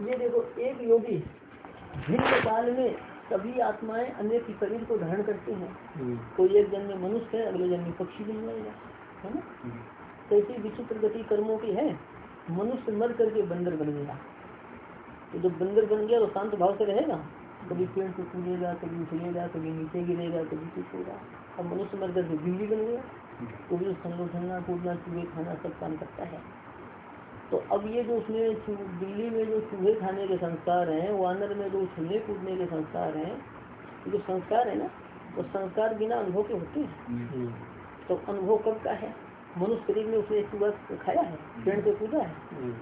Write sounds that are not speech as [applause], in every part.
ये देखो एक योगी भिन्न काल में सभी आत्माएँ अन्य की शरीर को धारण करती हैं। हम्म। कोई एक जन्म में मनुष्य है अगले जन्म में पक्षी बन जाएगा है ना? तो ऐसी विचित्र गति कर्मों की है मनुष्य मर करके बंदर बन गया। तो जब बंदर बन गया तो शांत भाव से रहेगा? कभी पेड़ को कूदेगा कभी उछलेगा कभी नीचे गिरेगा कभी कुछ होगा। अब मनुष्य मर करके बिल्ली बन गया। तो भी संगठना कूदना चूहे खाना सब काम करता है। तो अब ये जो उसमें चू- बिल्ली में जो चूहे खाने के संस्कार हैं वानर में जो उछलने कूदने के संस्कार हैं जो संस्कार है ना वो तो संस्कार बिना अनुभव के होते हैं। हम्म। तो अनुभव कब का है? मनुष्य शरीर में उसने चूहा खाया है पेड़ पे कूदा है। हम्म।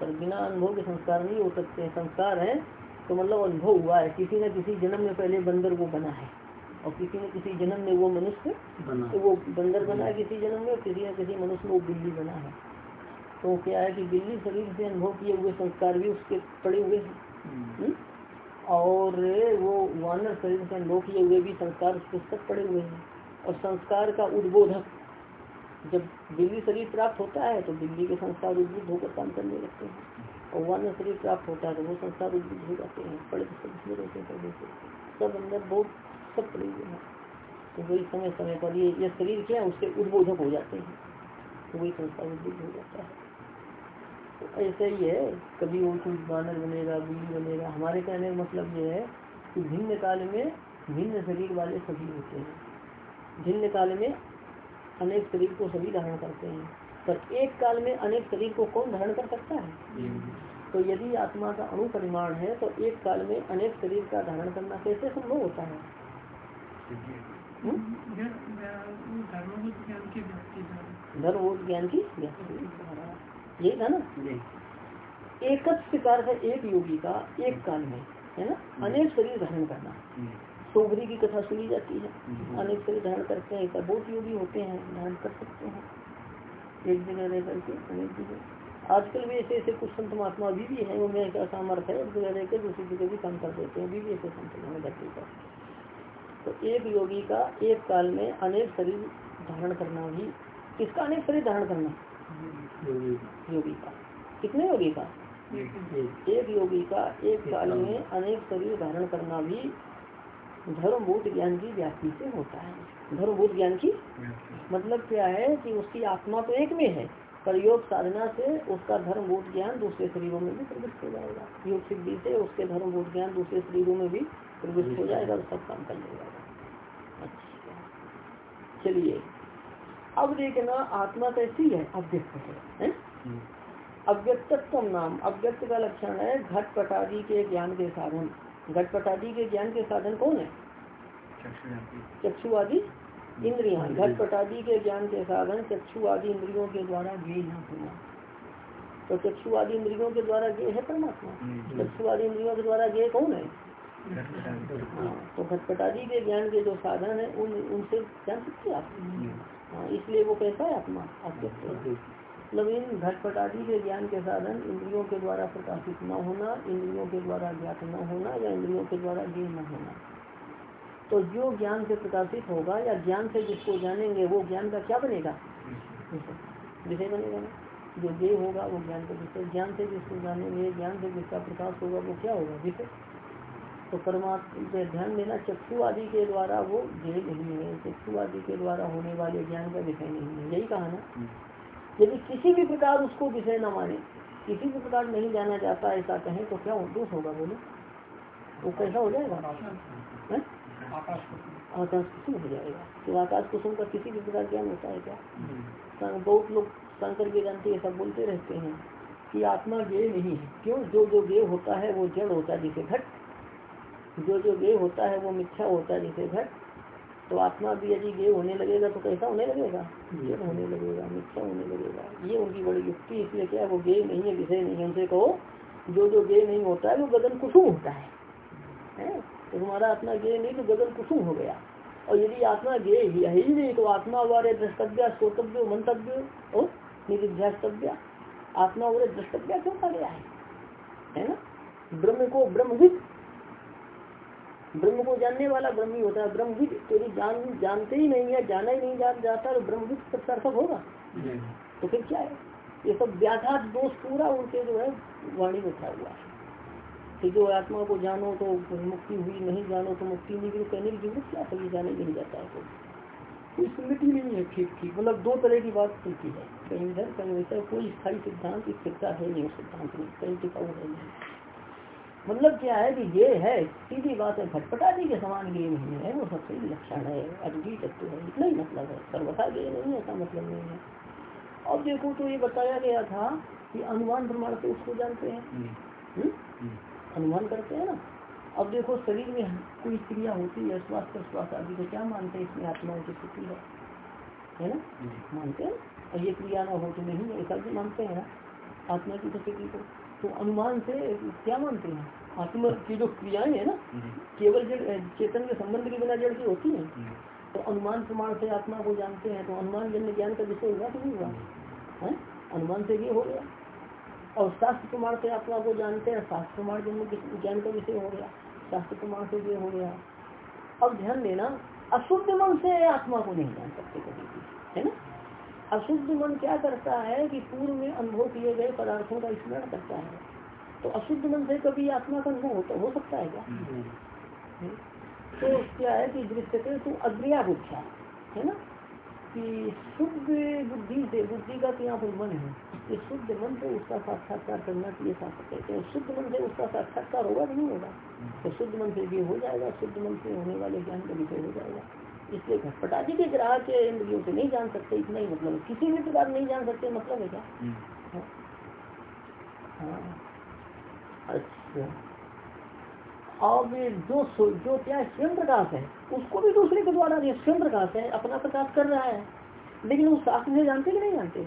पर बिना अनुभव के संस्कार नहीं हो सकते हैं। संस्कार है तो मतलब अनुभव हुआ है। किसी न किसी जन्म में पहले बंदर वो बना है। और किसी न किसी जन्म में वो मनुष्य बना। तो वो बंदर बना है किसी जन्म में और किसी न किसी मनुष्य में वो बिल्ली बना है। तो क्या है कि बिल्ली शरीर से अनुभव किए हुए संस्कार भी उसके पड़े हुए हैं। हम्म। हम्म? और वो वानर शरीर से अनुभव किए हुए भी संस्कार उसके सब पड़े हुए हैं। और संस्कार का उद्बोधक जब बिल्ली शरीर प्राप्त होता है तो बिल्ली के संस्कार उद्बुद्ध होकर काम करने लगते हैं। और वानर शरीर प्राप्त होता है तो वो संस्कार उद्भुत हो जाते हैं। पड़े तो सब इसमें रहते हैं पहले से सब अंदर बहुत सब पड़े हुए हैं। तो वही समय समय पर ये ये शरीर क्या है उसके उद्बोधक हो जाते हैं। तो वही संस्कार उद्बुद्ध हो जाता है। ऐसा ही है। कभी वो कुछ बानर बनेगा बिल्ली बनेगा। हमारे कहने का मतलब ये है कि भिन्न काल में भिन्न शरीर वाले सभी होते हैं। भिन्न काल में अनेक शरीर को सभी धारण करते हैं। पर एक काल में अनेक शरीर को कौन धारण कर सकता है। तो यदि आत्मा का अणु परिमाण है तो एक काल में अनेक शरीर का धारण करना कैसे संभव होता है? हम्म? धर्मबोध ज्ञान की व्याप्ति। यही था ना? जी। एक प्रकार है एक योगी का एक काल में है ना? अनेक शरीर धारण करना। सोबरी की कथा सुनी जाती है। अनेक शरीर धारण करते हैं ऐसा बहुत योगी होते हैं धारण कर सकते हैं। एक जगह रह करके अनेक जगह। आजकल भी ऐसे ऐसे कुछ संत महात्मा अभी भी है उनमें ऐसा सामर्थ्य है एक जगह रहकर दूसरी जगह भी काम कर देते हैं। अभी भी ऐसे संत धरती पर। तो एक योगी का एक काल में अनेक शरीर धारण करना भी किसका अनेक शरीर धारण करना? योगी। योगी का कितने योगी का एक। योगी का एक काल में अनेक शरीर धारण करना भी धर्मभूत ज्ञान की व्याप्ति से होता है। धर्मभूत ज्ञान की मतलब क्या है कि उसकी आत्मा तो एक में है पर योग साधना से उसका धर्मभूत ज्ञान दूसरे शरीरों में भी प्रविष्ट हो जाएगा। योग सिद्धि से उसके धर्मभूत ज्ञान दूसरे शरीरों में भी प्रविष्ट हो जाएगा और सब काम कर लेगा। अच्छा। चलिए। अब देखना आत्मा कैसी है अव्यक्त है? हम्म। अव्यक्तत्व नाम अव्यक्त का लक्षण है घट पटादी के ज्ञान के साधन। घट पटादी के ज्ञान के साधन कौन है? चक्षु आदि इंद्रियाँ। घट पटादी के ज्ञान के साधन चक्षु आदि इंद्रियों के द्वारा न होना। तो चक्षु आदि इंद्रियों के द्वारा ज्ञ है परमात्मा। हम्म। चक्षु आदि इंद्रियों के द्वारा ज्ञ कौन हम्म। हाँ, तो घटपटादी के ज्ञान के जो साधन है उन उनसे जान सकते आप? हाँ, इसलिए वो कैसा है आत्मा अव्यक्त है मतलब इन घटपटादी के ज्ञान के साधन इंद्रियों के द्वारा प्रकाशित न होना इंद्रियों के द्वारा ज्ञात न होना या इंद्रियों के द्वारा ज्ञ न होना। तो जो ज्ञान से प्रकाशित होगा या ज्ञान से जिसको जानेंगे वो ज्ञान का क्या बनेगा? विषय बनेगा ना। जो ज्ञ होगा वो ज्ञान का विषय। ज्ञान से जिसको जानेंगे ज्ञान से जिसका प्रकाश होगा वो क्या होगा? विषय। तो परमात्मा पे ध्यान देना चक्षु आदि के द्वारा वो ज्ञ नहीं है। चक्षु आदि के द्वारा होने वाले ज्ञान का विषय नहीं है। यही कहा ना? यदि किसी भी प्रकार उसको विषय न माने किसी भी प्रकार नहीं जाना जाता ऐसा कहें तो क्या दोष होगा बोले? वो कैसा हो जाएगा? आकाश कुसुम हो जाएगा। तो आकाश कुसुम का किसी भी प्रकार ज्ञान होता है क्या? बहुत लोग शंकर वेदांति ऐसा बोलते रहते हैं कि आत्मा ज्ञ नहीं है। क्यों? जो जो ज्ञ होता है वो जड़ होता है जिसे घट जो जो ज्ञ होता है, वो मिथ्या होता है जिसे घट तो आत्मा भी यदि ज्ञ होने लगेगा तो कैसा होने लगेगा? जड़ होने लगेगा, मिथ्या होने लगेगा। ये उनकी बड़ी युक्ति, इसलिए क्या वो ज्ञ नहीं है, विषय नहीं है। उनसे कहो, जो जो ज्ञ नहीं होता है, वो गगन कुसुम होता है? तो तुम्हारा आत्मा ज्ञ नहीं तो गगन कुसुम हो गया। और यदि आत्मा ज्ञ ही है ही नहीं तो आत्मा वाले द्रष्टव्य, श्रोतव्य, मंतव्य, और निधिध्यास्तव्य आत्मा वाले द्रष्टव्य क्यों कहा गया है ना? ब्रह्म को ब्रह्मविद ब्रह्म को जानने वाला ब्रह्म ही होता है। ब्रह्मविद यदि जान जानते ही नहीं है जाना ही नहीं जा, जाता तो ब्रह्मविद सब सार्थक होगा तो फिर क्या है? ये सब व्याघात दोष पूरा उनके जो है वाणी में उठा हुआ। है कि जो आत्मा को जानो तो मुक्ति हुई नहीं जानो तो मुक्ति नहीं हुई कहने की ज़रूरत क्या ये जाने नहीं जाता है तो कोई स्मृति नहीं है ठीक ठीक मतलब दो तरह की बात चलती है। कहीं इधर कहीं वैसा कोई स्थायी सिद्धांत स्थिरता है नहीं सिद्धांत में कहीं टिकाऊ है नहीं। मतलब क्या है कि ये है सीधी बात है भटपटादी के समान ये नहीं है वो सबसे लक्षण है अद्वी तत्व है इतना ही मतलब है सर्वथा ये नहीं ऐसा मतलब नहीं है। अब देखो तो ये बताया गया था कि अनुमान प्रमाण से उसको जानते हैं। हम्म? अनुमान करते हैं ना। अब देखो शरीर में कोई क्रिया होती है श्वास प्रश्वास आदि को क्या मानते हैं इसमें आत्माओं की स्थिति है? है ना? मानते हैं? और ये क्रिया ना हो तो नहीं ऐसा भी मानते हैं ना। आत्मा की स्थिति को तो अनुमान से क्या मानते हैं? आत्मा की जो क्रियाएँ है ना केवल चेतन के संबंध के बिना जड़ की होती है। तो अनुमान प्रमाण से आत्मा को जानते हैं तो अनुमान जन्य ज्ञान का विषय हुआ कि नहीं हुआ? है? अनुमान से ये हो गया। और शास्त्र प्रमाण से आत्मा को जानते हैं शास्त्र प्रमाण जन्य ज्ञान का विषय हो गया। शास्त्र प्रमाण से ये हो गया। अब ध्यान देना अशुद्ध मन से आत्मा को नहीं जान सकते कभी भी है ना? अशुद्ध मन क्या करता है कि पूर्व में अनुभव किए गए पदार्थों का स्मरण करता है? तो अशुद्ध मन से कभी आत्मा का अनुभव होता हो सकता है क्या? हम्म। तो क्या है कि दृश्य तो अग्रिया बुद्धिया है ना? कि शुद्ध बुद्धि से बुद्धि का तो यहाँ पर मन है कि शुद्ध मन से उसका साक्षात्कार करना चाहिए शास्त्र कहते हैं शुद्ध मन से उसका साक्षात्कार होगा नहीं होगा? तो शुद्ध मन से भी हो जाएगा शुद्ध मन से होने वाले ज्ञान का विषय हो जाएगा। इसलिए घटपटाजी के ग्राह के इंद्रियों से नहीं जान सकते इतना ही मतलब किसी भी प्रकार नहीं जान सकते मतलब है क्या? हाँ, हाँ। अच्छा। अब जो जो क्या स्वयं प्रकाश है उसको भी दूसरे के द्वारा स्वयं प्रकाश है अपना प्रकाश कर रहा है। लेकिन उस शास्त्र से जानते कि नहीं जानते?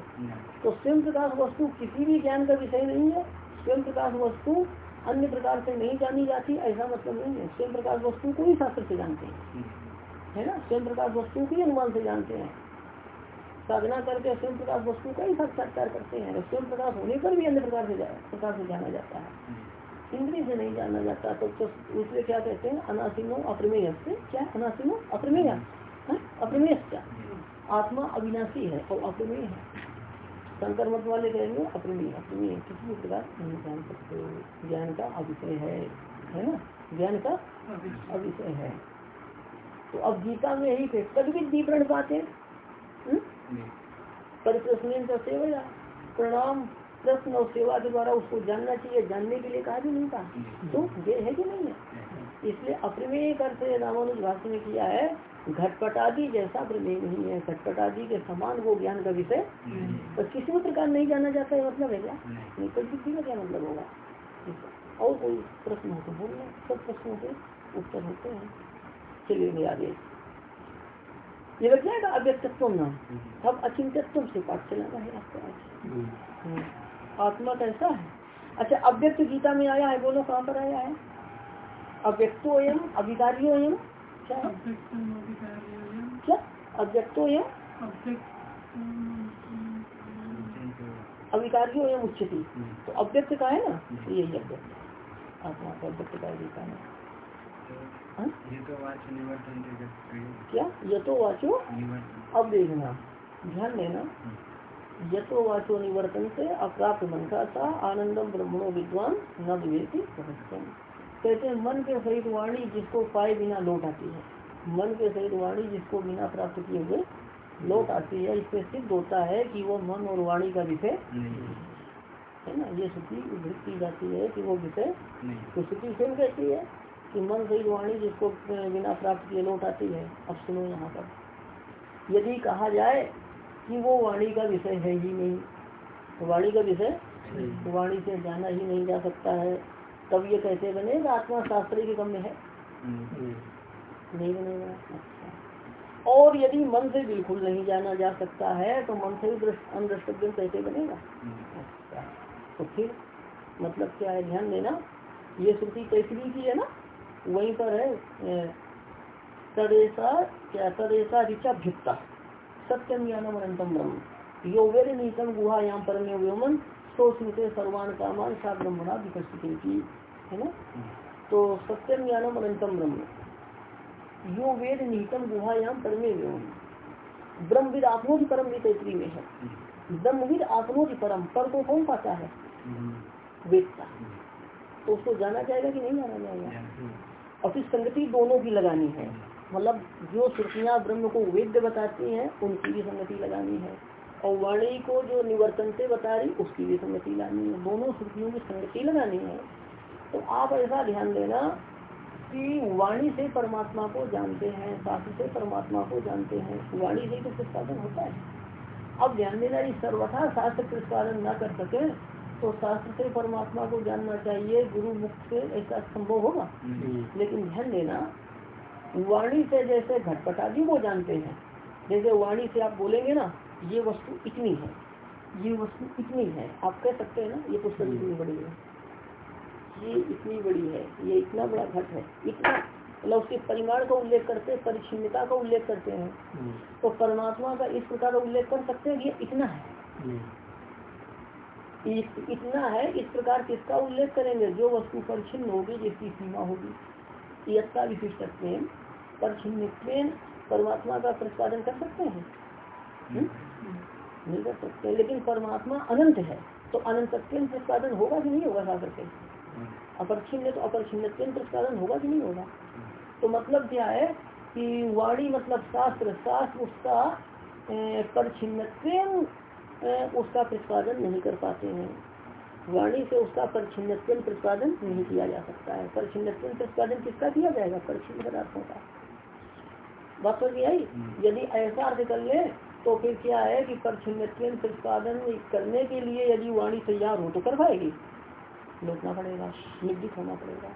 तो स्वयं प्रकाश वस्तु किसी भी ज्ञान का विषय नहीं है। स्वयं प्रकाश वस्तु अन्य प्रकार से नहीं जानी जाती ऐसा मतलब नहीं है। स्वयं प्रकाश वस्तु को ही शास्त्र से जानते हैं। है ना? स्वयं प्रकाश वस्तु की अनुमान से जानते हैं। साधना करके स्वयं प्रकाश वस्तु का ही साक्षात्कार करते हैं। स्वयं प्रकाश होने पर भी अन्य प्रकार से प्रकार से जाना जाता है। इंद्रिय से नहीं जाना जाता तो, तो उससे क्या कहते हैं? अनासिनो अप्रमेय से क्या? अनासीनो अप्रमेय अप्रमेय क्या आत्मा अविनाशी है और अप्रमेय है। शंकर मत वाले कहेंगे अप्रमेय अप्रमेय। किसी भी प्रकार नहीं जान सकते। ज्ञान का अविषय है है ना? ज्ञान का अविषय है। तो अब गीता में यही थे कभी भी दीपरण बातें हम्म? परिप्रश्न सेवा प्रणाम प्रश्न और सेवा के द्वारा उसको जानना चाहिए जानने के लिए कहा भी नहीं था। तो ये है कि नहीं है? इसलिए अप्रमेय करते रामानुज भाषण में किया है घटपटादी जैसा प्रमेय नहीं है घटपटादी के समान वो ज्ञान का विषय तो किसी भी प्रकार नहीं जाना जाता है मतलब है क्या? नहीं। तो का क्या मतलब होगा? और कोई प्रश्न हो तो बोलना सब प्रश्नों के उत्तर होते हैं। चलिए आगे ये लग जाएगा अव्यक्तत्व नाम अब अचिंतत्व से पाठ चलाना है आपको आज। आत्मा कैसा है। अच्छा अव्यक्त गीता में आया है बोलो कहाँ पर आया है? अव्यक्तो एम अभिकारियो एम क्या क्या? अव्यक्तो एम अभिकारियो एम उच्चती तो अव्यक्त का है ना? यही अव्यक्त। आत्मा का अव्यक्त का गीता में हाँ? क्या? ये तो वाचो अब देखना। ध्यान देना। यथो वाचो निवर्तन से अप्राप्त मन का था आनंदम ब्रह्मणो विद्वान न विवेकी कहते हैं मन के सहित वाणी जिसको पाए बिना लौट आती है। मन के सहित वाणी जिसको बिना प्राप्त किए हुए लौट आती है। इससे सिद्ध होता है कि वो मन और वाणी का विषय है ना? ये श्रुति उद्धृत की जाती है कि वो विषय तो श्रुति स्वयं कहती है? कि मन सहित वाणी जिसको बिना प्राप्त किए लौट आती है। अब सुनो यहाँ पर। यदि कहा जाए कि वो वाणी का विषय है ही नहीं तो वाणी का विषय वाणी से जाना ही नहीं जा सकता है। तब ये कैसे बनेगा आत्मा शास्त्री के कम में है। नहीं। बनेगा। अच्छा। और यदि मन से बिल्कुल नहीं जाना जा सकता है तो मन से भी अनद्रष्टव्य कैसे बनेगा? अच्छा। तो फिर मतलब क्या है? ध्यान देना। ये श्रुति कैसरी की है ना वहीं पर है तदेसा क्या तदेसा ऋचा भित्ता। सत्यम ज्ञानम अनंतम ब्रह्म। यो वेद नीतम गुहायाम परमे व्योमन सो स्मृत सर्वान कामान सा ब्रह्मणा विकसित की है ना? तो सत्यम ज्ञानम अनंतम ब्रह्म। यो वेद निहितम गुहायाम परमे व्योम। ब्रह्मविद आत्मो की परम तैतरी में है। ब्रह्मविद आत्मो की परम पर को कौन पाता है? वेदता। तो उसको जाना जाएगा कि नहीं जाना जाएगा। और फिर संगति दोनों की लगानी है। मतलब जो श्रुतियाँ ब्रह्म को वेद्य बताती हैं, उनकी भी संगति लगानी है। और वाणी को जो निवर्तन से बता रही, उसकी भी संगति लानी है। दोनों श्रुतियों की संगति लगानी है। तो आप ऐसा ध्यान देना कि वाणी से परमात्मा को जानते हैं शास्त्र से परमात्मा को जानते हैं। वाणी से तो प्रतिपादन होता है। अब ध्यान देना कि सर्वथा शास्त्र प्रतिपादन न कर सके तो शास्त्र से परमात्मा को जानना चाहिए गुरु मुख से ऐसा संभव होगा? लेकिन ध्यान देना वाणी से जैसे घटपटादी को जानते हैं जैसे वाणी से आप बोलेंगे ना ये वस्तु इतनी है ये वस्तु इतनी है। आप कह सकते हैं ना ये पुस्तक इतनी बड़ी है। ये इतनी बड़ी है ये इतना बड़ा घट है इतना मतलब उसके परिमाण का उल्लेख करते हैं परिचिन्नता का उल्लेख करते हैं। तो परमात्मा का इस प्रकार उल्लेख कर सकते हैं ये इतना है। इतना है इस प्रकार किसका उल्लेख करेंगे? जो वस्तु परिचिन्न होगी जिसकी सीमा होगी। यत्ता विशिष्ट परिचिन्न परमात्मा का प्रतिपादन कर सकते हैं? हम्म? नहीं कर सकते लेकिन परमात्मा अनंत है तो अनंत प्रतिपादन होगा कि नहीं होगा शास्त्र से? अपरछिन्न तो अपरछिन्न प्रतिपादन होगा कि नहीं होगा? तो मतलब क्या है कि वाणी मतलब शास्त्र शास्त्र उसका परछिन्न उसका प्रतिपादन नहीं कर पाते हैं। वाणी से उसका परछिन्न प्रतिपादन नहीं किया जा सकता है। परछिन्न प्रतिपादन किसका किया जाएगा? परछिन्न पदार्थों का। बात समझ आई? हम्म। यदि ऐसा अर्थ कर ले तो फिर क्या है कि परछिन्न प्रतिपादन करने के लिए यदि वाणी तैयार हो तो कर पाएगी? लौटना पड़ेगा निगृत होना पड़ेगा।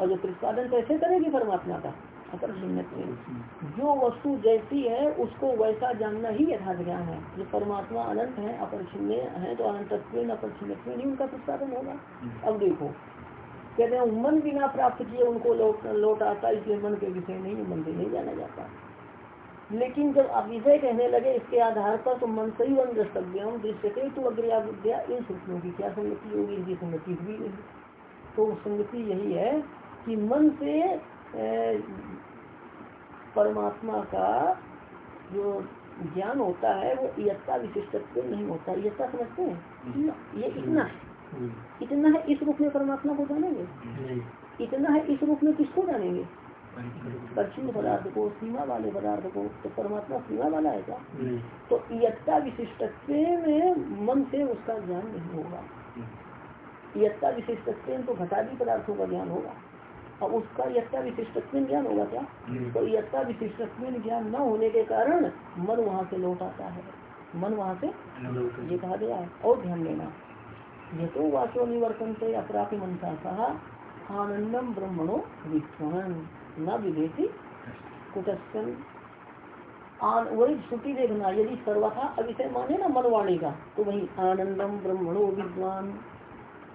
और जो प्रतिपादन कैसे करेगी परमात्मा का? जो वस्तु जैसी है, उसको वैसा जानना ही यथार्थ ज्ञान है। जो परमात्मा अनंत है, अपरिचिन्न है तो अनंत अपरिचिन्न ही उनका प्रतिपादन होगा। अब देखो, कहते हैं, मन बिना प्राप्त किए उनको लौट लौट आता, इसलिए मन के विषय नहीं मन से नहीं जाना जाता। लेकिन जब आप विषय कहने लगे इसके आधार पर तो मन सही वन द्रष्टव्य दृश्यते तो अग्रया विद्या इन सूत्रों की क्या संगति होगी, इनकी संगति हुई नहीं। तो संगति यही है कि मन से परमात्मा का जो ज्ञान होता है वो इयत्ता विशिष्टत्व नहीं होता। इयत्ता समझते हैं? ये इतना है। इतना है इस रूप में परमात्मा को जानेंगे? इतना है इस रूप में किसको जानेंगे? पश्चिम पदार्थ को सीमा वाले पदार्थ को तो परमात्मा सीमा वाला है क्या? तो यत्ता विशिष्ट में मन से उसका ज्ञान नहीं होगा। यत्ता विशिष्ट तो घटादी पदार्थों का ज्ञान होगा। और उसका यत्ता विशिष्ट ज्ञान होगा क्या? तो यत्ता विशिष्ट ज्ञान न होने के कारण मन वहाँ से लौट आता है। मन वहाँ से ये कहा गया है। और ध्यान देना। ये तो वास्तव निवर्तन से अपराधी मनसा कहा आनंदम ब्रह्मणो विज्ञान न विभेदी कुटस्थन वही श्रुति देखना यदि सर्वथा अविषय माने ना मनवाणी का तो वही आनंदम ब्रह्मणो विद्वान।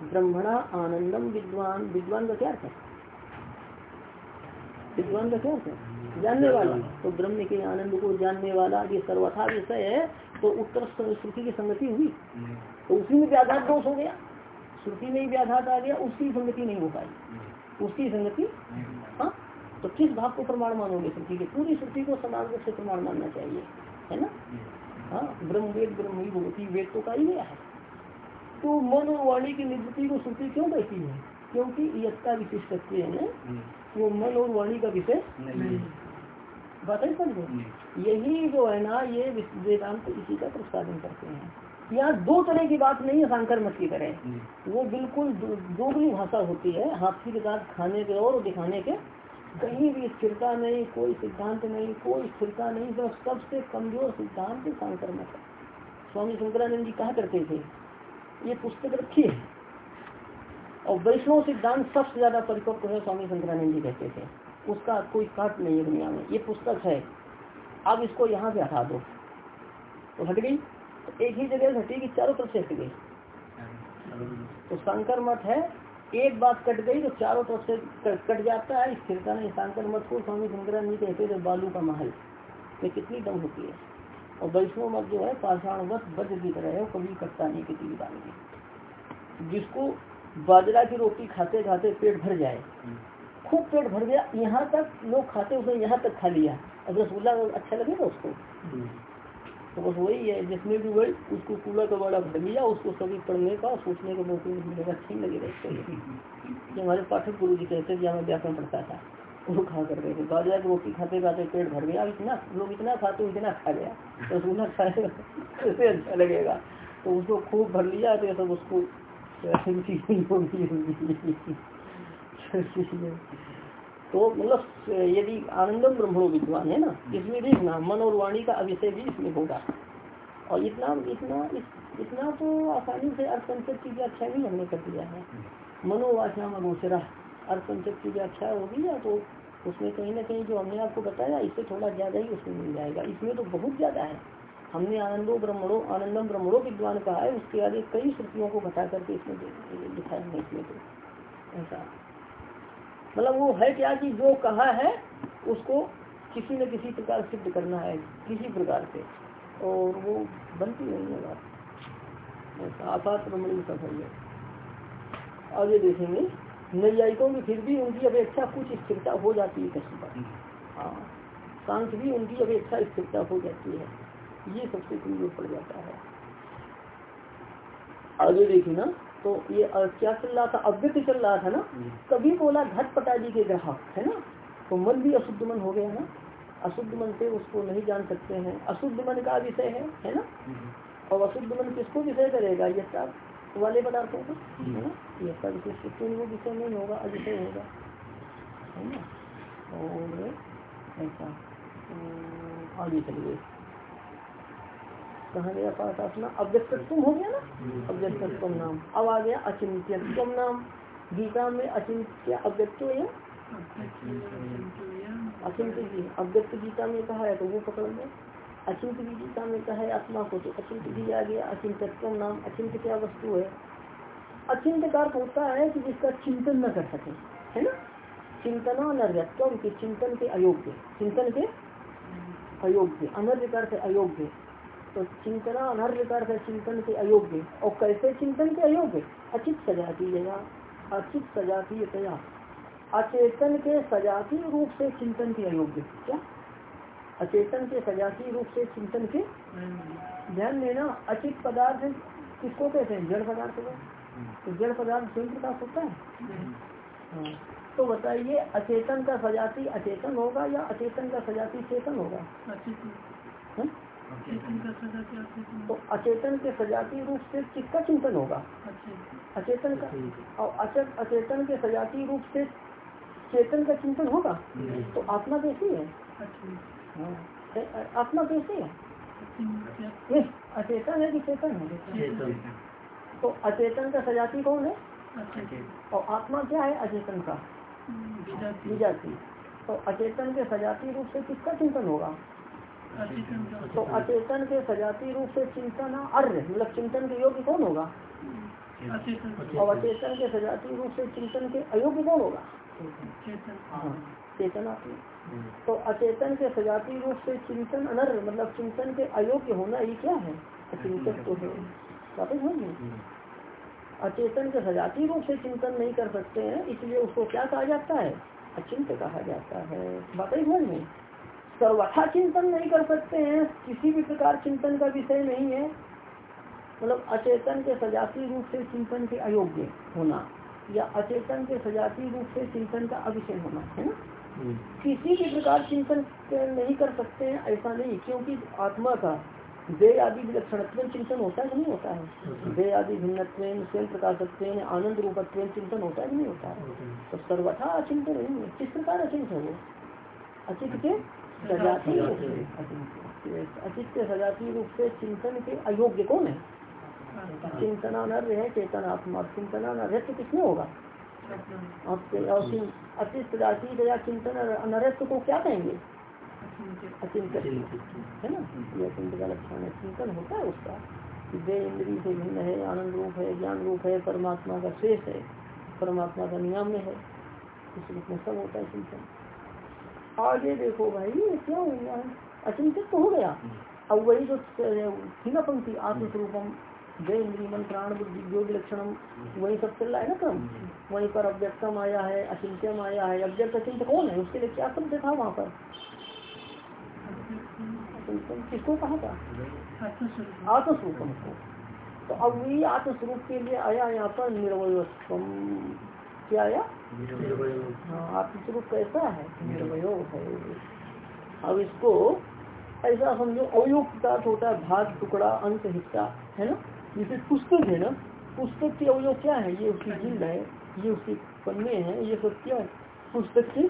ब्रह्मणा आनंदम विद्वान। विद्वान का क्या अर्थ है? विद्वान का क्या है, जानने वाला। तो ब्रह्म के आनंद को जानने वाला ये सर्वथा विषय है तो उत्तर श्रुति की संगति हुई। तो उसी में व्याघात दोष हो गया। श्रुति में ही व्याघात आ गया, उसकी संगति नहीं हो पाई। उसकी संगति हाँ? तो किस भाव को प्रमाण मानोगे श्रुति के? पूरी श्रुति को समान रूप से प्रमाण मानना चाहिए, है ना? हाँ ब्रह्म वेद ब्रह्म ही भगवती वेद तो का ही गया है। तो मन और वाणी की निवृत्ति को श्रुति क्यों कहती है क्योंकि यत्ता विशिष्ट है वो मन और वाणी का विषय? बात है समझो। यही जो है ना ये वेदांत इसी का प्रतिपादन करते हैं। यहाँ दो तरह की बात नहीं है शंकर मत की तरह। वो बिल्कुल दोगली भाषा होती है हाथी के साथ खाने के और दिखाने के। कहीं भी स्थिरता नहीं कोई सिद्धांत नहीं कोई स्थिरता नहीं तो सबसे कमज़ोर सिद्धांत शंकर मत स्वामी शंकरानंद जी कहा करते थे ये पुस्तक रखी है? और वैष्णव सिद्धांत सबसे ज़्यादा परिपक्व है, स्वामी शंकरानंद जी कहते थे। उसका कोई काट नहीं है दुनिया में। ये पुस्तक है। अब इसको यहाँ से हटा दो। तो हट गई। तो एक ही जगह हटी कि चारों तरफ़ से हट गई। तो शंकर मत है। एक बात कट गई तो चारों तरफ़ से कट जाता है। स्थिरता नहीं। शंकर मत को स्वामी शंकरानंद जी कहते थे, बालू का महल। में कितनी दम होती है। और वैष्णव मत जो है पाषाणवत वज्र की तरह है। कभी कटता नहीं किसी भी की। जिसको बाजरा की रोटी खाते खाते पेट भर जाए। खूब पेट भर गया यहाँ तक लोग खाते उसने यहाँ तक खा लिया। अब रसगुल्ला अच्छा लगेगा उसको? तो बस वही है जिसमें भी वही उसको कूड़ा कबाड़ा भर लिया उसको कभी पढ़ने का सोचने का मौका नहीं मिलेगा अच्छा नहीं लगेगा इसको ये हमारे पाठक गुरु जी कहते हैं कि हमें व्याकरण पढ़ता था वो खा कर गए बाजा की रोटी खाते खाते पेट भर गया इतना लोग इतना खाते इतना खा गया। रसगुल्ला खाएगा [laughs] अच्छा लगेगा। तो उसको खूब भर लिया तो सब उसको तो मतलब यदि आनंदम ब्रह्मणो विद्वान है ना, इसमें देखना मन और वाणी का अभिषय भी इसमें होगा। और इतना इतना इतना तो आसानी से अर्थपंचक की व्याख्या भी हमने कर दिया है। मनोवासना में गोचरा की व्याख्या होगी या तो उसमें कहीं ना कहीं जो हमने आपको बताया इससे थोड़ा ज़्यादा ही उसमें मिल जाएगा। इसमें तो बहुत ज़्यादा है। हमने आनंदो ब्रह्मणो आनंदम ब्रह्मणो विद्वान कहा है उसके आगे कई श्रुतियों को घटा करके इसमें दिखाया है इसमें तो ऐसा। मतलब वो है क्या कि जो कहा है उसको किसी न किसी प्रकार सिद्ध करना है किसी प्रकार से और वो बनती नहीं है बात। ऐसा आपात ब्रह्मणी सब है। आगे देखेंगे नैयायिकों की फिर भी उनकी अपेक्षा कुछ स्थिरता हो जाती है कहीं पर हाँ शांत भी उनकी अपेक्षा स्थिरता हो जाती है। ये सबसे कमज़ोर पड़ जाता है। आगे देखिए ना तो ये क्या चल रहा था? अव्यक्त चल रहा था ना? कभी बोला घट पटाजी के ग्राहक है ना? तो मन भी अशुद्ध मन हो गया ना? अशुद्ध मन से उसको नहीं जान सकते हैं। अशुद्ध मन का विषय है है ना? और अशुद्ध मन किसको विषय करेगा? ये सब वाले पदार्थों को है ना? ये सब वो विषय नहीं होगा अविषय होगा है ना? और ऐसा। आगे चलिए। कहा गया पास अपना अव्यक्तत्व हो गया ना अव्यक्तत्व नाम। अब आ गया अचिंत्यत्व नाम। गीता में अचिंत्य अव्यक्तो है अचिंत्य जी अव्यक्त गीता में कहा है तो वो पकड़ लो। अचिंत गीता में कहा है आत्मा को तो अचिंत भी आ गया। अचिंतत्व नाम। अचिंत क्या वस्तु है? अचिंत का अर्थ होता है कि जिसका चिंतन न कर सके, है ना? चिंतना नर्यत्व के चिंतन के अयोग्य। चिंतन के अयोग्य। अनर्य कर अयोग्य। तो चिंतना अनर्य से चिंतन के अयोग्य। और कैसे चिंतन के अयोग्य? अचित सजाती जया अचित सजाती तया अचेतन के सजाती रूप से चिंतन के अयोग्य। क्या? अचेतन के सजाती रूप से चिंतन के? ध्यान देना अचित पदार्थ किसको कहते हैं? जड़ पदार्थ को। तो जड़ पदार्थ स्वयं प्रकाश होता है। हाँ। तो बताइए अचेतन का सजाती अचेतन होगा या अचेतन का सजाती चेतन होगा? हाँ? तो अचेतन के सजाती रूप से किसका चिंतन होगा? अचेतन का? और अचेत अचेतन के सजाती रूप से चेतन का चिंतन होगा? तो आत्मा कैसी है? हाँ। आत्मा कैसी है? अचेतन है कि चेतन है? तो अचेतन का सजाती कौन है? और आत्मा क्या है अचेतन का? विजाती। तो अचेतन के सजाती रूप से किसका चिंतन होगा? तो अचेतन के सजाती रूप से चिंतन अर्य मतलब चिंतन के योग्य कौन होगा? और अचेतन के सजाती रूप से चिंतन के अयोग्य कौन होगा? हाँ, चेतन तो अचेतन के सजाती रूप से चिंतन अनर्य मतलब चिंतन के अयोग्य होना ये क्या है? अचिंतन तो है। होंगे अचेतन के सजाती रूप से चिंतन नहीं कर सकते हैं इसलिए उसको क्या कहा जाता है? अचिंत कहा जाता है। बातें समझ में सर्वथा चिंतन नहीं कर सकते हैं किसी भी प्रकार चिंतन का विषय नहीं है। मतलब अचेतन के सजाती रूप से चिंतन के अयोग्य होना या अचेतन के सजाती रूप से चिंतन का अविषय होना है ना? हम्म। किसी भी प्रकार चिंतन नहीं कर सकते हैं ऐसा नहीं क्योंकि आत्मा का दे आदि विलक्षण चिंतन होता है नहीं होता है। दे आदि भिन्न स्वयं प्रकाशत्व आनंद रूपत्व चिंतन होता है नहीं होता। है तो सर्वथा अचिंतन नहीं है किस प्रकार अचिंत है वो? अचित के सजाती रूप से अचित्य सजाती रूप से चिंतन के अयोग्य कौन है? चिंतना नर्य है चेतनात्मा चिंतना नर्य तो किसमें होगा? अचित सजाती चिंतन अनरत्व को क्या कहेंगे? अचिंत है ना? ये अचिंत का लक्षण है चिंतन होता है उसका। दे इंद्री से भिन्न है आनंद रूप है ज्ञान रूप है परमात्मा का शेष है। परमात्मा का नियम है। इस रूप में सब होता है चिंतन। आगे देखो भाई ये क्या हो गया? अचिंतित तो हो गया। अब वही जो थी ना पंक्ति आत्मस्वरूपम जय इंद्री मन प्राण बुद्धि जो विलक्षणम वही सब चल रहा है ना क्रम। वहीं पर अव्यक्तम आया है अचिंत्यम आया है। अव्यक्त अचिंत कौन है? उसके लिए क्या शब्द था वहाँ पर? किसको कहा था? आत्मस्वरूपम को तो अब वही आत्मस्वरूप के लिए आया यहाँ पर निर्वयत्वम क्या आया? हाँ आत्मस्वरूप कैसा है? निर्वयो है। अब इसको ऐसा समझो अवयोग का होता है भाग टुकड़ा अंश हिस्सा है ना? जैसे पुस्तक है ना? पुस्तक के अवयोग क्या है? ये उसकी जिल्द है ये उसके पन्ने हैं ये सब क्या है? पुस्तक के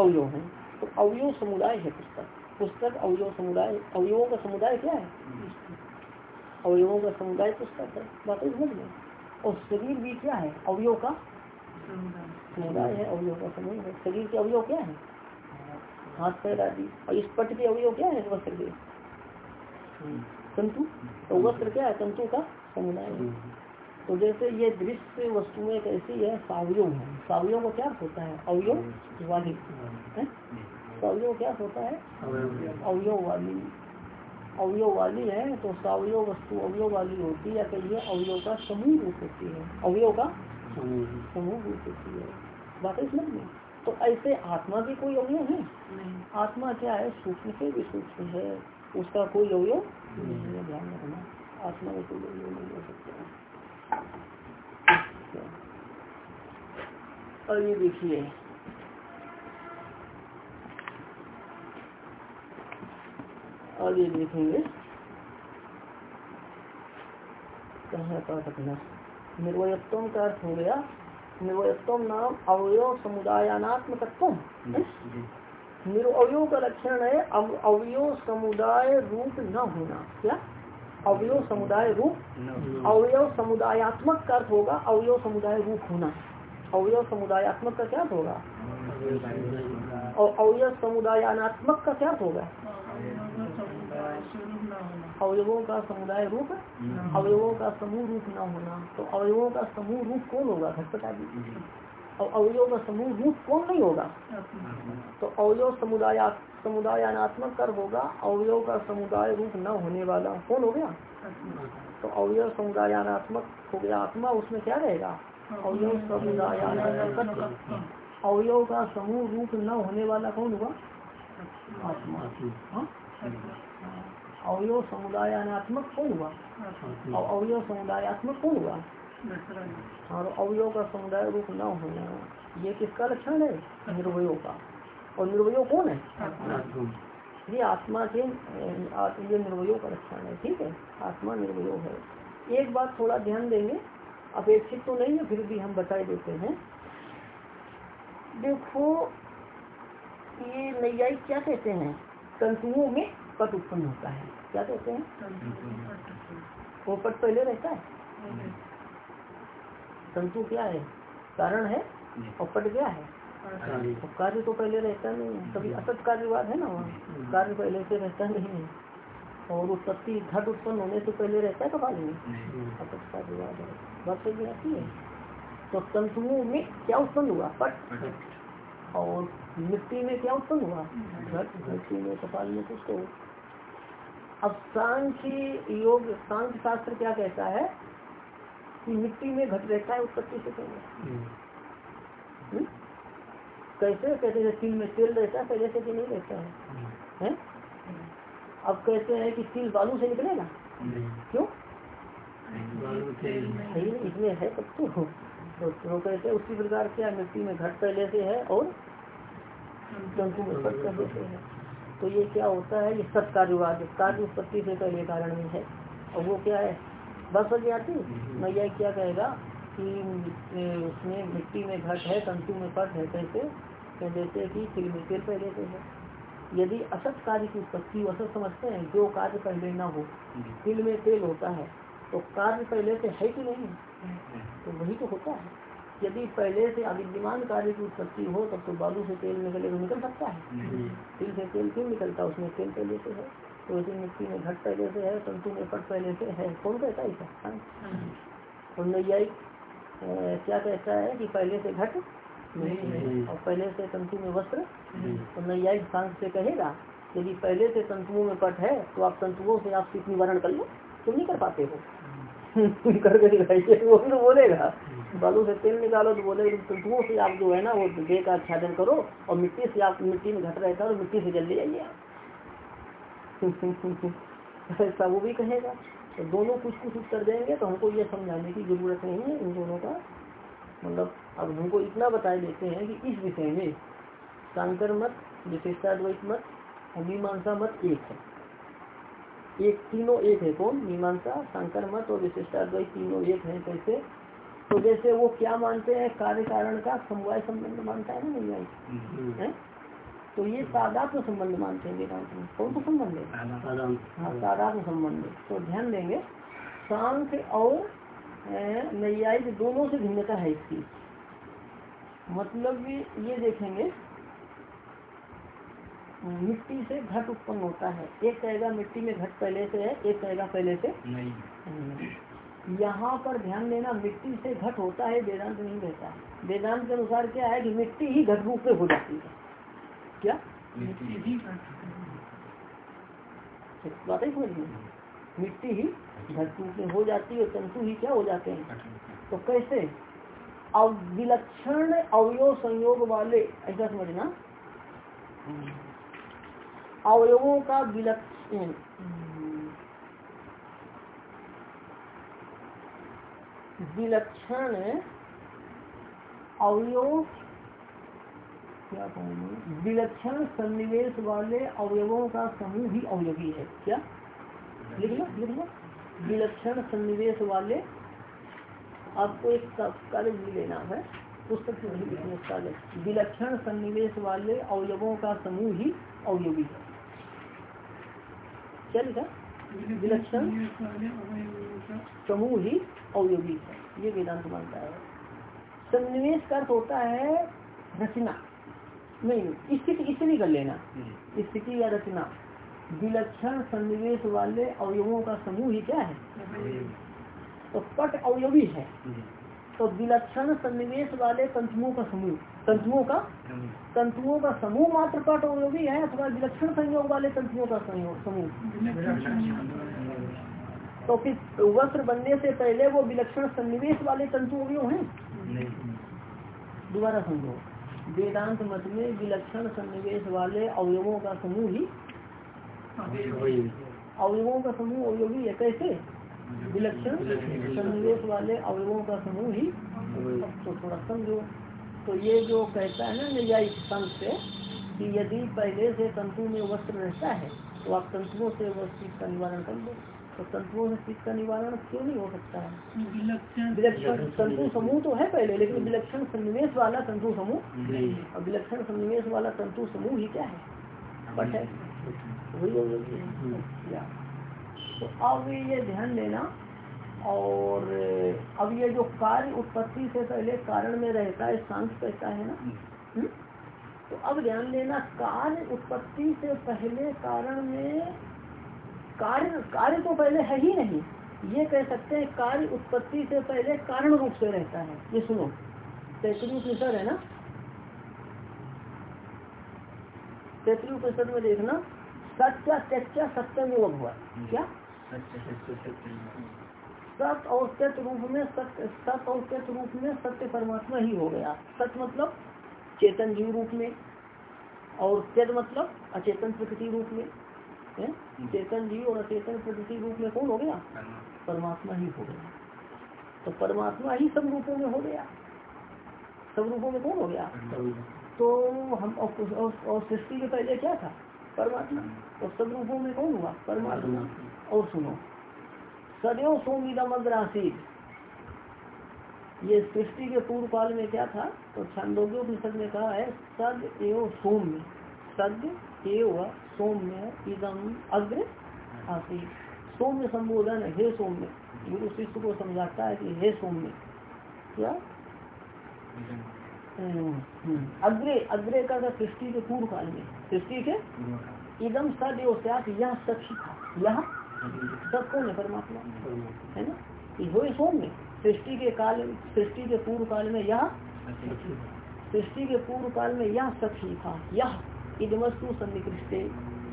अवयव है। तो अवयव समुदाय है पुस्तक। पुस्तक अवयव समुदाय अवयवों का समुदाय क्या है? अवयवों का समुदाय पुस्तक है। बात समझ में और शरीर भी क्या है? अवयव का समुदाय है, अवयव का समूह है। शरीर के अवयव क्या है? हाथ, पैर आदि। और इस पट के अवयव क्या है? वस्त्र के। तंतु? तो वस्त्र क्या है? तंतु का समुदाय है। तो जैसे ये दृश्य वस्तुएँ कैसी है? सावयव है। सावयव को क्या होता है? अवयव? वाली। सावयव क्या होता है? अवयव वाली। अवयव वाली है तो सावयव वस्तु अवयव वाली होती है, या कहिए अवयव का समूह रूप होती है। अवयव का बात समझ में तो ऐसे आत्मा की कोई अवयव है? आत्मा क्या है? सूक्ष्म से भी सूक्ष्म है। उसका कोई अवयव नहीं है ध्यान रखना। आत्मा में कोई अवयव नहीं हो सकता। और ये देखिए। और ये देखेंगे। कहाँ का रखना? निर्वयत्व का अर्थ हो गया निर्वयत्व नाम अवयव समुदायात्मकत्व निरवयव का लक्षण है अवयव समुदाय रूप न होना क्या? अवयव समुदाय रूप। अवयव समुदायात्मक का अर्थ होगा अवयव समुदाय रूप होना। अवयव समुदायात्मक का क्या होगा? और अवयव समुदायात्मक का क्या होगा? अवयवों का समुदाय रूप अवयवों का समूह रूप न होना। तो अवयवों का समूह रूप कौन होगा घटपटादी और अवयव का समूह रूप कौन नहीं होगा? तो अवयव समुदाय समुदायात्मक कर होगा अवयव का समुदाय रूप न होने वाला कौन हो गया? तो अवयव समुदायात्मक हो गया आत्मा उसमें क्या रहेगा? अवयव समुदायात्मक अवयव का समूह रूप न होने वाला कौन हुआ? आत्मा। हाँ? अवयव समुदायात्मक कौन हुआ और अवयव समुदायात्मक कौन हुआ और अवयव का समुदाय रूप न होना ये किसका लक्षण है? निर्वयो का। और निर्वयो कौन है? ये आत्मा के ये निर्वयो का लक्षण है ठीक है? आत्मा निर्वयो है। एक बात थोड़ा ध्यान देंगे। अपेक्षित तो नहीं है फिर भी हम बता देते हैं। देखो ये नैयायिक क्या कहते हैं? तंतुओं में पट उत्पन्न होता है। क्या कहते हैं? वो पट पहले रहता है? तंतु क्या है? कारण है? और पट क्या है? तो कार्य तो पहले रहता नहीं है। कभी असत कार्यवाद है ना वहाँ कार्य पहले से रहता नहीं है। और उत्पत्ति घट उत्पन्न होने से पहले रहता है कपाल में? असत कार्यवाद है। बात सही आती है? तो तंतुओं में क्या उत्पन्न हुआ? पट। और मिट्टी में क्या उत्पन्न हुआ? घट। मिट्टी में कपाल में कुछ तो अब सांख्य योग सांख्य शास्त्र क्या कहता है कि मिट्टी में घट रहता है उत्पत्ति से पहले हम्म? कैसे कहते हैं तिल में तेल रहता है पहले से कि नहीं रहता है? हैं? अब कहते हैं कि तिल बालू से निकलेगा क्यों? इसमें है सब तो। तो, तो कहते हैं उसी प्रकार क्या मिट्टी में घट पहले से है और जंतु में है? तो ये क्या होता है? ये सब कार्यवाद कार्य उत्पत्ति से पहले कारण में है। और वो क्या है? बस समझ आती मैं यह क्या कहेगा कि उसमें मिट्टी में घट है तंतु में पट है कैसे? देते कि तिल में तेल पहले से है। यदि असत कार्य की उत्पत्ति असत समझते हैं जो कार्य पहले ना हो तिल में तेल होता है तो कार्य पहले से है कि नहीं? तो वही तो होता है। यदि पहले से अविद्यमान कार्य की उत्पत्ति हो तब तो बालू से तेल निकले तो निकल सकता है। तिल से तेल क्यों निकलता है? उसमें तेल पहले से है। तो इसी मिट्टी में घट पहले से है तंतु में पट पहले से है। कौन कहता है ऐसा और नैयायिक क्या कहता है कि पहले से घट नहीं और पहले से तंतु में वस्त्र? तो नैयायिक सांस से कहेगा यदि पहले से तंतुओं में पट है तो आप तंतुओं से आप कितनी वर्ण कर लो तुम नहीं कर पाते हो। [laughs] करके दिखाइए वो तो बोलेगा। बालू से तेल निकालो तो बोले तंतुओं से आप जो है ना, वो देह का आच्छादन करो और मिट्टी से आप मिट्टी में घट रहता है तो मिट्टी से जल ले जाइए ऐसा वो भी कहेगा। तो दोनों कुछ कुछ उत्तर देंगे तो हमको ये समझाने की ज़रूरत नहीं है इन दोनों का। मतलब अब हमको इतना बता देते हैं कि इस विषय में शांकर मत विशेषाद्वैत मत और मत एक है। एक तीनों एक है कौन? मीमांसा शंकर मत और विशिष्टाद्वैत तीनों एक है कैसे? तो जैसे वो क्या मानते हैं? कार्य कारण का समवाय संबंध मानता है ना नहीं है? तो ये तादात्म संबंध मानते हैं वेदांत में। कौन सा संबंध है? हाँ तादात्म संबंध। तो ध्यान देंगे सांख्य और नैयायिक दोनों से भिन्नता है इसकी। मतलब ये देखेंगे मिट्टी से घट उत्पन्न होता है। एक कहेगा मिट्टी में घट पहले से है एक कहेगा पहले से नहीं। यहाँ पर ध्यान देना मिट्टी से घट होता है वेदांत नहीं रहता वेदांत के अनुसार क्या है कि मिट्टी ही घट रूप में हो जाती है। क्या? बात ही समझ मिट्टी ही घट रूप में हो जाती है और तंतु ही क्या हो जाते हैं? तो कैसे? अब विलक्षण अवयव संयोग वाले ऐसा समझना। अवयवों का विलक्षण। विलक्षण अवयव क्या कहूँगी विलक्षण सन्निवेश वाले अवयवों का समूह ही अवयवी है। क्या? लिख लो लिख लो। विलक्षण सन्निवेश वाले, आपको एक कार्य भी लेना है। पुस्तक से नहीं लिखने विलक्षण सन्निवेश वाले अवयवों का समूह ही अवयवी है। क्या लिखा विलक्षण? समूह ही अवयोगी है ये वेदांत मानता है। सन्निवेश का अर्थ होता है रचना। नहीं स्थिति स्थिति कर लेना। हम्म। स्थिति या रचना। विलक्षण सन्निवेश वाले अवयवों का समूह ही क्या है? तो पट अवयवी है। हम्म। तो विलक्षण सन्निवेश वाले तंतुओं का समूह तंतुओं का तंतुओं का समूह मात्र पट अवयवी है अथवा विलक्षण संयोग वाले तंतुओं का संयोग समूह। तो फिर वस्त्र बनने से पहले वो विलक्षण सन्निवेश वाले तंतु अवयव हैं दोबारा समझो। वेदांत मत में विलक्षण सन्निवेश वाले अवयवों का समूह ही अवयवों का समूह अवयोगी है कैसे? विलक्षण सन्निवेश वाले अवयवों का समूह ही तो थोड़ा समझो तो ये जो कहता है ना न्यायिक संत से कि यदि पहले से तंतु में वस्त्र रहता है तो आप तंतुओं से वस्त्र का निवारण कर दो तो तंतुओं से शीत का निवारण क्यों नहीं हो सकता है? विलक्षण। तंतु समूह तो है पहले लेकिन विलक्षण सन्निवेश वाला तंतु समूह और विलक्षण सन्निवेश वाला तंतु समूह ही क्या है? बट है। वही तो अब ये ध्यान देना और अब ये जो कार्य उत्पत्ति से पहले कारण में रहता है शांत कहता है ना? हम्म? तो अब ध्यान देना कार्य उत्पत्ति से पहले कारण में कार्य कार्य तो पहले है ही नहीं। ये कह सकते हैं कार्य उत्पत्ति से पहले कारण रूप से रहता है। ये सुनो तैतरी उपनिषद है ना? तैतरी उपनिषद में देखना सत्य त्यक्या सत्यम योग हुआ। क्या? सत्य और त्यक्त रूप में सत्य सत्य और त्यक्त रूप में सत्य परमात्मा ही हो गया। सत्य मतलब चेतन जीव रूप में और त्यज मतलब अचेतन प्रकृति रूप में। है? चेतन जीव और अचेतन प्रकृति रूप में कौन हो गया? परमात्मा। ही हो गया। तो परमात्मा ही सब रूपों में हो गया। सब रूपों में कौन हो गया? तो हम और सृष्टि के पहले क्या था? परमात्मा। तो सब रूपों में कौन हुआ? परमात्मा। और सुनो। सदैव सोमिदम अग्रासित ये सृष्टि के पूर्व काल में क्या था? तो छांदोग्योपनिषद में कहा है सद एव सोम्य। सद एव सौम्य इदम अग्र आसित सौम्य संबोधन हे सौम्य। गुरु शिष्य को समझाता है कि हे सौम्य। क्या? हम्म, अग्रे अग्रे का सृष्टि के पूर्व काल में। सृष्टि के? इदम सद एव यह सच था। यह सब कौन है परमात्मा। है ना? हो सौम्य, सृष्टि के काल, सृष्टि के पूर्व काल में यह सृष्टि के पूर्व काल में यह सक्षी था, यह इदमस्तु सन्निकृष्ट।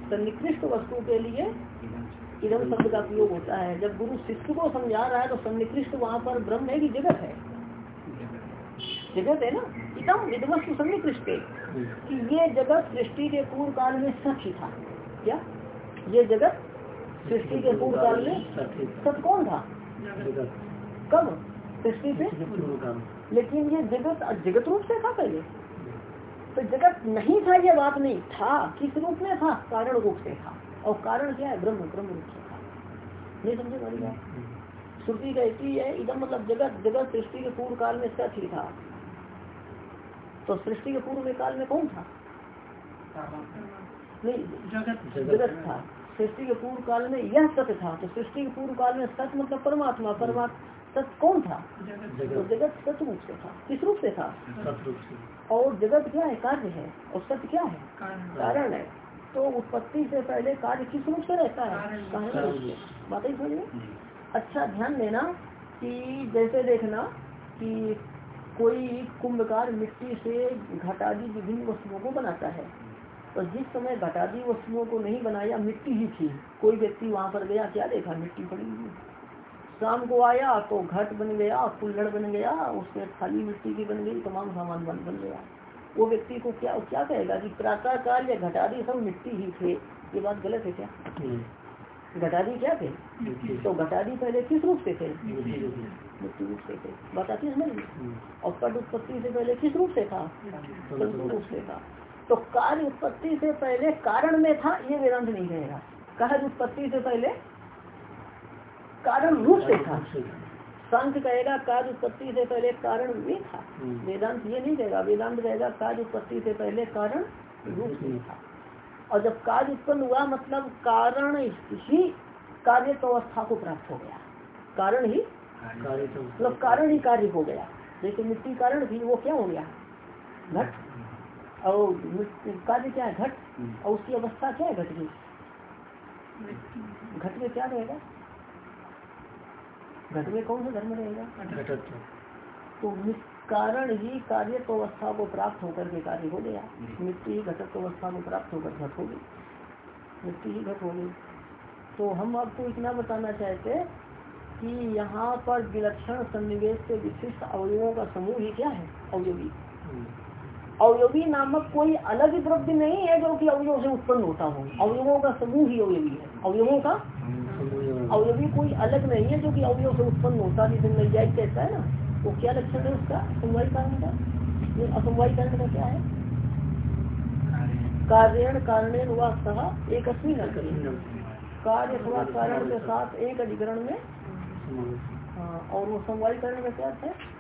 सन्निकृष्ट वस्तु के लिए इधम शब्द का प्रयोग होता है। जब गुरु शिष्य को समझा रहा है तो सन्निकृष्ट वहाँ पर ब्रह्म है कि जगत है? जगत है ना? इदम विधवस्तु सन्निकृष्ट। कि ये जगत सृष्टि के पूर्व काल में सच था। क्या? ये जगत सृष्टि के पूर्व काल में सत कौन था? कब? सृष्टि से? लेकिन ये जगत जगत रूप से था पहले। तो जगत नहीं था ये बात नहीं। था किस रूप में था? कारण रूप से था। और कारण क्या है? ब्रह्म ब्रह्म रूप से था। नहीं समझे हमारी बात श्रुति कहती है एकदम मतलब जगत जगत सृष्टि के पूर्व काल में सच ही था। तो सृष्टि के पूर्व में काल में कौन था? नहीं जगत जगत था। सृष्टि के पूर्व काल में यह सत्य था। तो सृष्टि के पूर्व काल में सत्य मतलब परमात्मा। परमात्मा सत्य कौन था? तो जगत सत्य रूप से था। किस रूप से था? और जगत क्या है? कार्य है। और सत्य क्या है? कारण है। तो उत्पत्ति से पहले कार्य किस रूप से रहता है? कारण। रूप से। बात ही समझ अच्छा ध्यान देना कि जैसे देखना कि कोई कुंभकार मिट्टी से घटादी विभिन्न वस्तुओं को बनाता है। तो जिस समय घटादी वस्तुओं को नहीं बनाया मिट्टी ही थी। कोई व्यक्ति वहाँ पर गया क्या देखा? मिट्टी पड़ी हुई। शाम को आया तो घट बन गया कुल्हड़ बन गया उसमें खाली मिट्टी की बन गई तमाम सामान बन बन गया। वो व्यक्ति को क्या क्या कहेगा कि प्रातः काल या घटादी सब मिट्टी ही थे? ये बात गलत है क्या? घटादी क्या थे? तो घटादी पहले किस रूप से थे? मिट्टी रूप से। थे। बताती समझ और पट उत्पत्ति से पहले किस रूप से था? रूप से था। तो कार्य उत्पत्ति से पहले कारण में था ये वेदांत नहीं कहेगा। कार्य उत्पत्ति से पहले? कारण रूप से था। संत कहेगा कार्य उत्पत्ति से पहले कारण में था। वेदांत ये नहीं कहेगा वेदांत कहेगा कार्य उत्पत्ति से पहले कारण रूप से था। और जब कार्य उत्पन्न हुआ मतलब कारण ही कार्य तो अवस्था को प्राप्त हो गया। कारण ही मतलब कारण ही कार्य हो गया। जैसे मिट्टी कारण थी वो क्या हो गया? घट। और कार्य क्या है? घट? और उसकी अवस्था क्या है घट की घट में क्या रहेगा? घट में कौन सा धर्म रहेगा? तो कारण ही कार्य तो अवस्था को प्राप्त होकर के कार्य हो गया। मिट्टी ही घटक अवस्था को प्राप्त होकर घट होगी मिट्टी ही घट होगी तो हम आपको इतना बताना चाहते कि यहाँ पर विलक्षण सन्निवेश से विशिष्ट अवयवों का समूह ही क्या है? अवयवी। अवयवी नामक कोई अलग द्रव्य नहीं है जो कि अवयव से उत्पन्न होता हो। अवयवों का समूह ही अवयवी है। अवयवों का अवयवी कोई अलग नहीं है जो कि अवयव से उत्पन्न होता जिसे नैयायिक कहता है ना, वो क्या लक्षण है उसका? असमवाय कारण का? ये असमवाय कारण का क्या है? कार्य कारण सह एक कार्य अथवा कारण के साथ एक अधिकरण में हाँ और वो समवाय कारण का क्या है?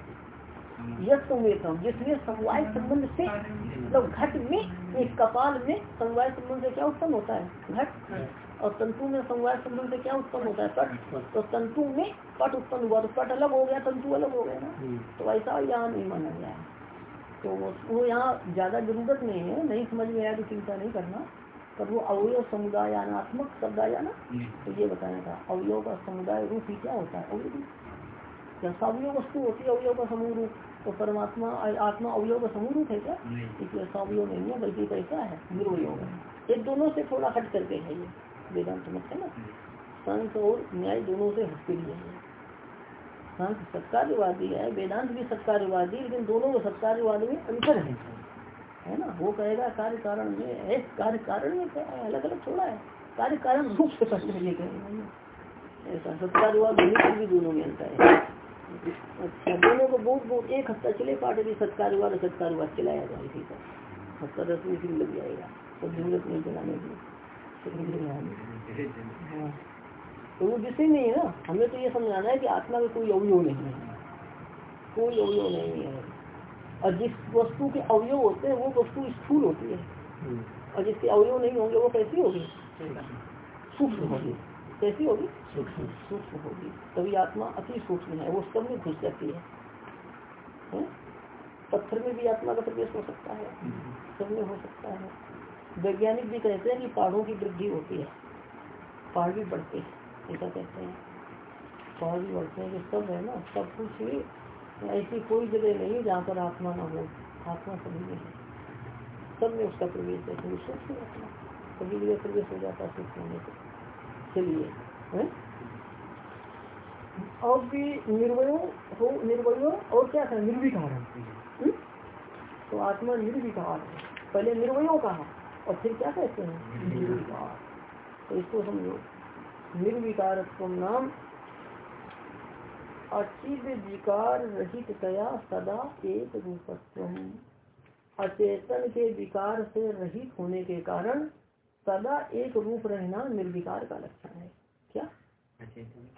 यह संवेदम जिसमें समवाय संबंध से मतलब घट में एक कपाल में समवाय संबंध से क्या उत्पन्न होता है? घट। और तंतु में समवाय संबंध से क्या उत्पन्न होता है? पट। तो तंतु में पट उत्पन्न हुआ तो पट अलग हो गया तंतु अलग हो गया ना? हम्म। तो ऐसा यहाँ नहीं माना गया है। तो वो यहाँ ज़्यादा ज़रूरत नहीं है नहीं समझ में आया तो चिंता नहीं करना। पर वो अवयव समुदायात्मक शब्द आया ना? हम्म। तो ये बताया था अवयव का समुदाय रूप ही क्या होता है? अवयव। क्या सवयव वस्तु होती है अवयव का समूह रूप तो परमात्मा आत्मा अवयव का समूह रूप है क्या? इसलिए सवयव नहीं है बल्कि कैसा है निर्वयोग है। ये दोनों से थोड़ा हट करके है ये वेदांत मत है ना? संत और न्याय दोनों से हटके लिए है। संत सत्कार्यवादी है वेदांत भी सत्कार्यवादी लेकिन दोनों को सत्कार्यवाद में अंतर है। है ना? वो कहेगा कार्य कारण में है कार्य कारण में क्या है? अलग अलग थोड़ा है। कार्य कारण रूप से पहले ये कहेगा। ऐसा सत्कार्यवाद भी दोनों में अंतर है। अच्छा दोनों को बहुत बहुत एक हफ़्ता चले पाठ भी सत्कार्यवाद सत्कार्यवाद चलाया जाए इसी पर हफ़्ता दस दिन लग जाएगा तो ज़रूरत नहीं चलाने की। हाँ। तो वो विषय नहीं है ना हमें तो ये समझाना है कि आत्मा में कोई अवयव नहीं है। कोई अवयव नहीं है। और जिस वस्तु के अवयव होते हैं वो वस्तु स्थूल होती है। और जिसके अवयव नहीं होंगे वो कैसी होगी? सूक्ष्म होगी। कैसी होगी? सूक्ष्म। होगी। तभी आत्मा अति सूक्ष्म है वो सब में घुस जाती है। पत्थर में भी आत्मा का प्रवेश हो सकता है। सब में हो सकता है। वैज्ञानिक भी कहते हैं कि पहाड़ों की वृद्धि होती है। पहाड़ भी बढ़ते हैं ऐसा कहते हैं। पहाड़ भी बढ़ते हैं कि सब है ना सब कुछ ऐसी कोई जगह नहीं जहाँ पर आत्मा ना हो। आत्मा सभी में है। सब में उसका प्रवेश है कभी सूक्ष्म आत्मा। सभी जगह प्रवेश हो जाता है सूक्ष्म होने से चलिए और भी निर्वयो हो निर्वयो और क्या था? निर्विकार हम्म? तो आत्मा निर्विकार है? पहले निर्वयो कहा? और फिर क्या कहते हैं? निर्विकार तो इसको समझो। निर्विकारत्व नाम अचिद विकार रहित रहितया सदा एक रूपत्व अचेतन के विकार से रहित होने के कारण सदा एक रूप रहना निर्विकार का लक्षण है। क्या?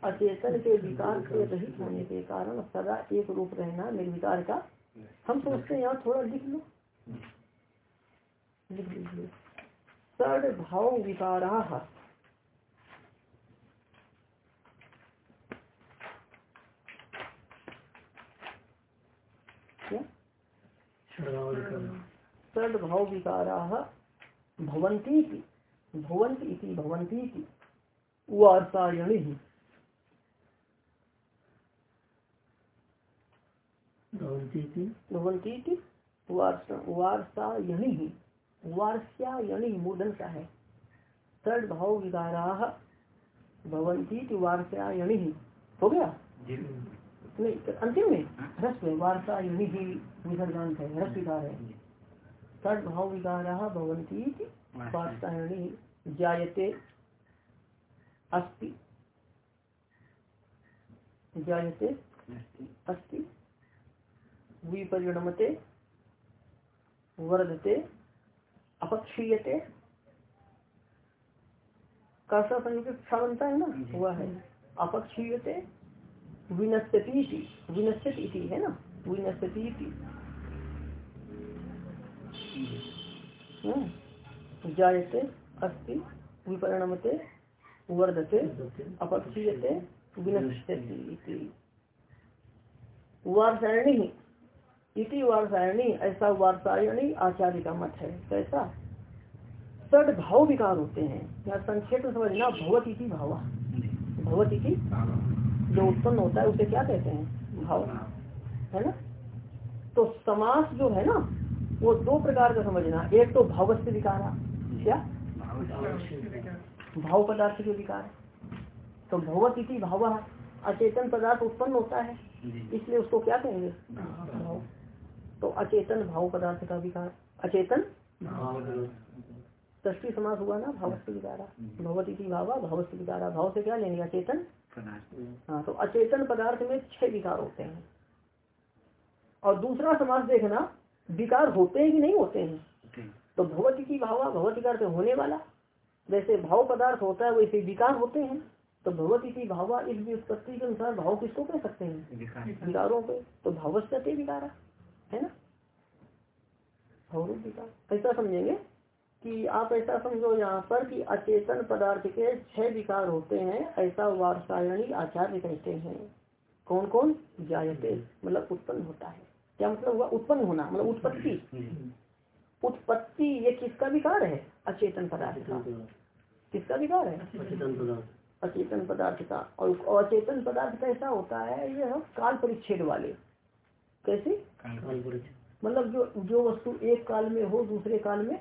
अचेतन। के विकार से रहित होने के कारण सदा एक रूप रहना निर्विकार का। हम सोचते हैं यहाँ थोड़ा लिख लो। लिख लीजिए। सड़ भाव विकारा। क्या? सड भाव विकारा। भवंती भवंत इति भवंती वार्तायणी भवंती वार्तायणी वार्ष्यायणी मूर्धन का है। भाव विकारा भवंती वार्ष्यायणी हो। गया? नहीं अंतिम में रस में वार्ता ही विसर्गांत है रस विकार है भाव विकार भवंती जायते अस्ति। जायते अस्ति। विपरिणमते वर्धते अपक्षीयते। कैसा संयुक्त बनता है ना? हुआ है। अपक्षीयते विनश्यति विनश्यत इति है ना? विनश्यति हम्म। जायते अस्ति, विपरिणमते, वर्धते, अपक्षीयते, विनश्यति वारसायणी इति वारसायणी ऐसा वारसायणी आचार्य का मत है, कैसा? सड भाव विकार होते हैं, या संक्षेप में समझना भगवत इति भावा। भगवत इति जो उत्पन्न होता है, उसे क्या कहते हैं? भाव। है ना? तो समास जो है ना, वो दो प्रकार का समझना, एक तो भावस्य विकारा, क्या? भाव पदार्थ के विकार तो भगवत इति भाव अचेतन पदार्थ उत्पन्न होता है। इसलिए उसको क्या कहेंगे? भाव। तो अचेतन भाव पदार्थ का विकार अचेतन ष्टी समास हुआ ना भावस्य विकारा। भगवत इति भावा भावस्य विकारा। भाव से क्या लेंगे? अचेतन? हाँ तो अचेतन पदार्थ में छह विकार होते हैं। और दूसरा समाज देखना विकार होते हैं कि नहीं होते हैं? तो भगवती की भावा भगवती का अर्थ होने वाला। जैसे भाव पदार्थ होता है वैसे विकार होते हैं। तो भगवती की भावा इस व्युत्पत्ति के अनुसार भाव किसको कह सकते हैं? विकारों। पे तो भावस्ते विकारा है ना? भावरूप विकार। ऐसा समझेंगे कि आप ऐसा समझो यहाँ पर कि अचेतन पदार्थ के छह विकार होते हैं ऐसा वारसायणी आचार्य कहते हैं। कौन कौन जायते मतलब उत्पन्न होता है। क्या मतलब हुआ? उत्पन्न होना मतलब उत्पत्ति। उत्पत्ति ये किसका विकार है? अचेतन पदार्थ का। किसका विकार है? अचेतन पदार्थ। अचेतन पदार्थ का। और अचेतन पदार्थ कैसा होता है? यह काल परिच्छेद वाले। कैसे? मतलब जो जो वस्तु एक काल में हो दूसरे काल में।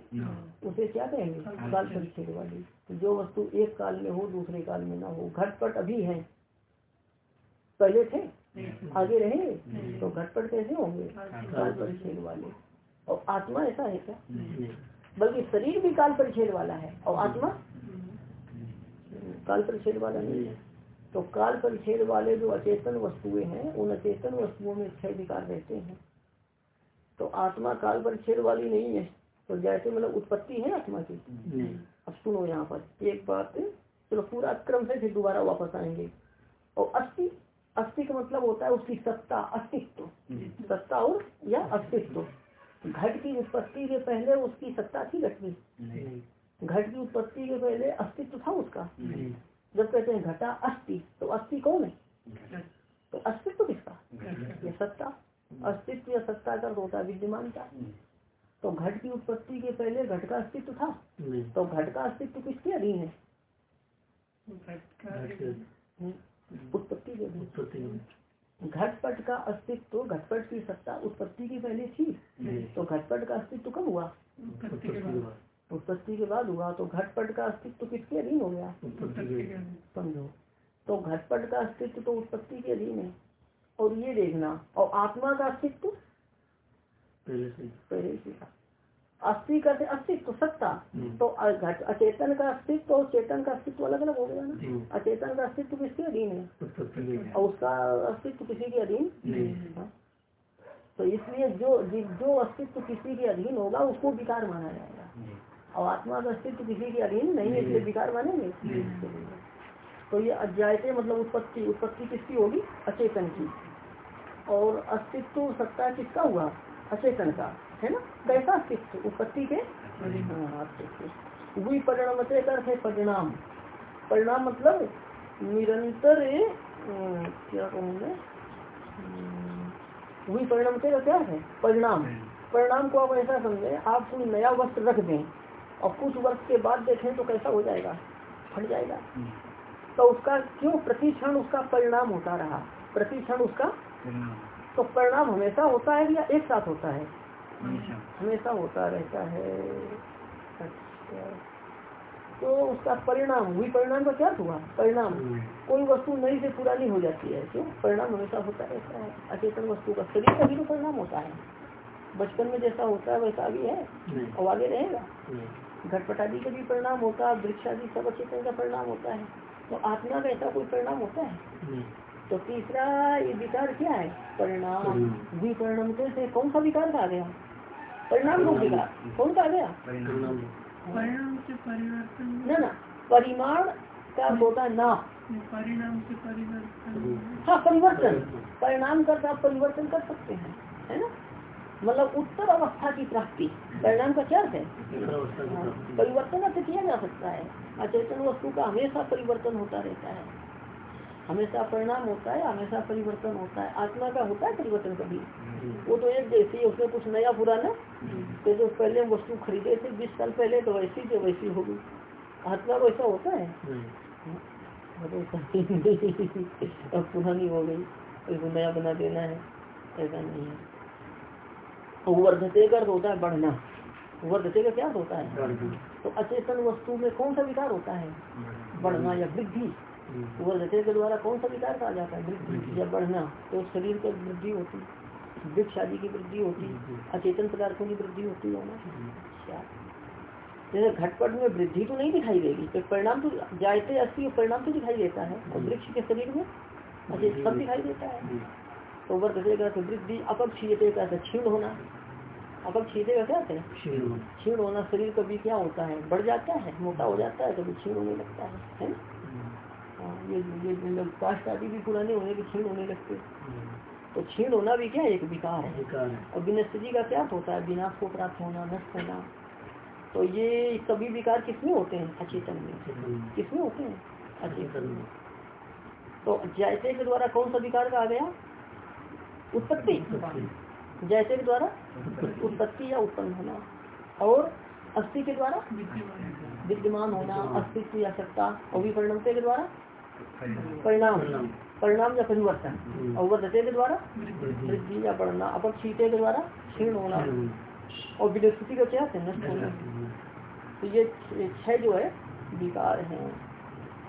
उसे क्या कहेंगे। काल परिच्छेद। वाली। तो जो वस्तु एक काल में हो दूसरे काल में ना हो घटपट अभी है। पहले थे। आगे रहे तो घटपट कैसे होंगे? काल परिच्छेद वाले। और आत्मा ऐसा है क्या? बल्कि शरीर भी काल परिच्छेद वाला है और आत्मा? काल परिच्छेद वाला नहीं है। तो काल परिच्छेद वाले जो अचेतन वस्तुएँ हैं उन अचेतन वस्तुओं में छह विकार रहते हैं। तो आत्मा काल परिच्छेद वाली नहीं है। तो जैसे मतलब उत्पत्ति है आत्मा की? अब सुनो यहाँ पर। एक बात चलो पूरा क्रम से फिर दोबारा वापस आएँगे। और अस्थि अस्थि का मतलब होता है उसकी सत्ता अस्तित्व। सत्ता और या अस्तित्व। घट की उत्पत्ति के पहले उसकी सत्ता थी घट की घट की उत्पत्ति के पहले अस्तित्व था उसका। जब कहते हैं घटा अस्थि तो अस्थि कौन है? तो अस्तित्व किसका? ये सत्ता। अस्तित्व या सत्ता का होता है विद्यमानता। तो घट की उत्पत्ति के पहले घट का अस्तित्व था। तो घट का अस्तित्व किसके अधीन है? हम्म, उत्पत्ति के अधीन। घटपट का अस्तित्व तो घटपट की सत्ता उत्पत्ति की पहले थी। तो घटपट का अस्तित्व कब हुआ? उत्पत्ति के बाद। हुआ तो घटपट का अस्तित्व किसके अधीन हो गया? समझो। तो घटपट का अस्तित्व तो उत्पत्ति के अधीन है। और ये देखना और आत्मा का अस्तित्व? पहले से था। अस्थि करते अस्तित्व सत्ता। हम्म। तो अचेतन का अस्तित्व और चेतन का अस्तित्व अलग अलग हो गया ना। अचेतन का अस्तित्व किसके अधीन है? और उसका अस्तित्व किसी के अधीन? हाँ। तो इसलिए जो जो अस्तित्व किसी के अधीन होगा उसको विकार माना जाएगा। और आत्मा का अस्तित्व किसी के अधीन नहीं है इसलिए विकार मानेंगे? तो ये अध्यायते मतलब उत्पत्ति उत्पत्ति किसकी होगी? अचेतन की। और अस्तित्व सत्ता किसका हुआ? अचेतन का। है ना? कैसा अस्तित्व उत्पत्ति के हाँ, का अर्थ है परिणाम। परिणाम मतलब निरंतर क्या कहूँगे विपरिणमते का क्या है? परिणाम। परिणाम को आप ऐसा समझे आप कोई नया वस्त्र रख दें और कुछ वर्ष के बाद देखें तो कैसा हो जाएगा? फट जाएगा। तो उसका क्यों? प्रति क्षण उसका परिणाम होता रहा। प्रति क्षण उसका तो परिणाम हमेशा होता है या एक साथ होता है? हमेशा। होता रहता है। अच्छा। तो उसका परिणाम हुई परिणाम का क्या हुआ? परिणाम। कोई वस्तु नई से पुरानी हो जाती है क्यों? परिणाम हमेशा होता रहता है। अचेतन वस्तु का शरीर का भी तो परिणाम होता है। बचपन में जैसा होता है वैसा भी है। और आगे रहेगा। नहीं। घटपट आदि का भी परिणाम होता है वृक्ष आदि सब अचेतन का परिणाम होता है। तो आत्मा का ऐसा कोई परिणाम होता है? तो तीसरा ये विकार क्या है? परिणाम। परिणाम। विपरिणाम से कौन सा विकार आ गया? परिणाम रूप विकार कौन सा आ गया? परिणाम परिणाम से परिवर्तन। ना ना परिमाण का होता ना। परिणाम से परिवर्तन। हाँ परिवर्तन। परिणाम करके आप परिवर्तन कर सकते हैं है ना? मतलब उत्तर अवस्था की प्राप्ति। परिणाम का क्या अर्थ है? अवस्था की प्राप्ति। परिवर्तन अर्थ किया जा सकता है। अचेतन वस्तु का हमेशा परिवर्तन होता रहता है। हमेशा परिणाम होता है हमेशा परिवर्तन होता है। आत्मा का होता है परिवर्तन कभी। वो तो एक जैसी है उसमें कुछ नया पुराना तो जो पहले वस्तु खरीदे थे बीस साल पहले तो वैसी जो वैसी होगी आत्मा को ऐसा होता है? कहीं अब पुरानी हो गई इसको नया बना देना है ऐसा नहीं है। वर्धते का होता है बढ़ना। वर्धते का क्या होता है? तो अचेतन वस्तु में कौन सा विकार होता है? बढ़ना या वृद्धि। वर्धते के द्वारा कौन सा विकार कहा जाता है? या बढ़ना तो शरीर की वृद्धि होती वृक्ष आदि की वृद्धि होती अचेतन पदार्थों की वृद्धि होती है ना? अच्छा। जैसे घटपट में वृद्धि तो नहीं दिखाई देगी तो परिणाम तो जायते अस्थि परिणाम तो दिखाई देता है। और वृक्ष के शरीर में अचेत सब दिखाई देता है। तो वर्धते का तो वृद्धि अपक्षीयते का तो क्षीण होना। अपक्षीयते का क्या है? क्षीण होना। शरीर कभी क्या होता है? बढ़ जाता है मोटा हो जाता है कभी क्षीण होने लगता है। है ना? हाँ, ये ये मतलब काष्ट आदि भी पुराने होने के क्षीण होने लगते तो क्षीण होना भी क्या एक विकार है। और विनस्ती का क्या होता है? विनाश को प्राप्त होना नष्ट होना। तो ये सभी विकार किसमें होते हैं? अचेतन में। किसमें होते हैं? अचेतन में। तो जैसे के द्वारा कौन सा विकार का आ गया? उत्पत्ति। जैसे के द्वारा उत्पत्ति। या उत्पन्न होना। और अस्थि के द्वारा विद्यमान होना। अस्तित्व या सत्ता और विपरिणमते के द्वारा परिणाम। परिणाम। या परिवर्तन। और वर्धते के द्वारा वृद्धि या बढ़ना अपक्षीते के द्वारा क्षीण होना। और विलस्पति का क्या है नष्ट होना। तो ये छह जो है विकार है।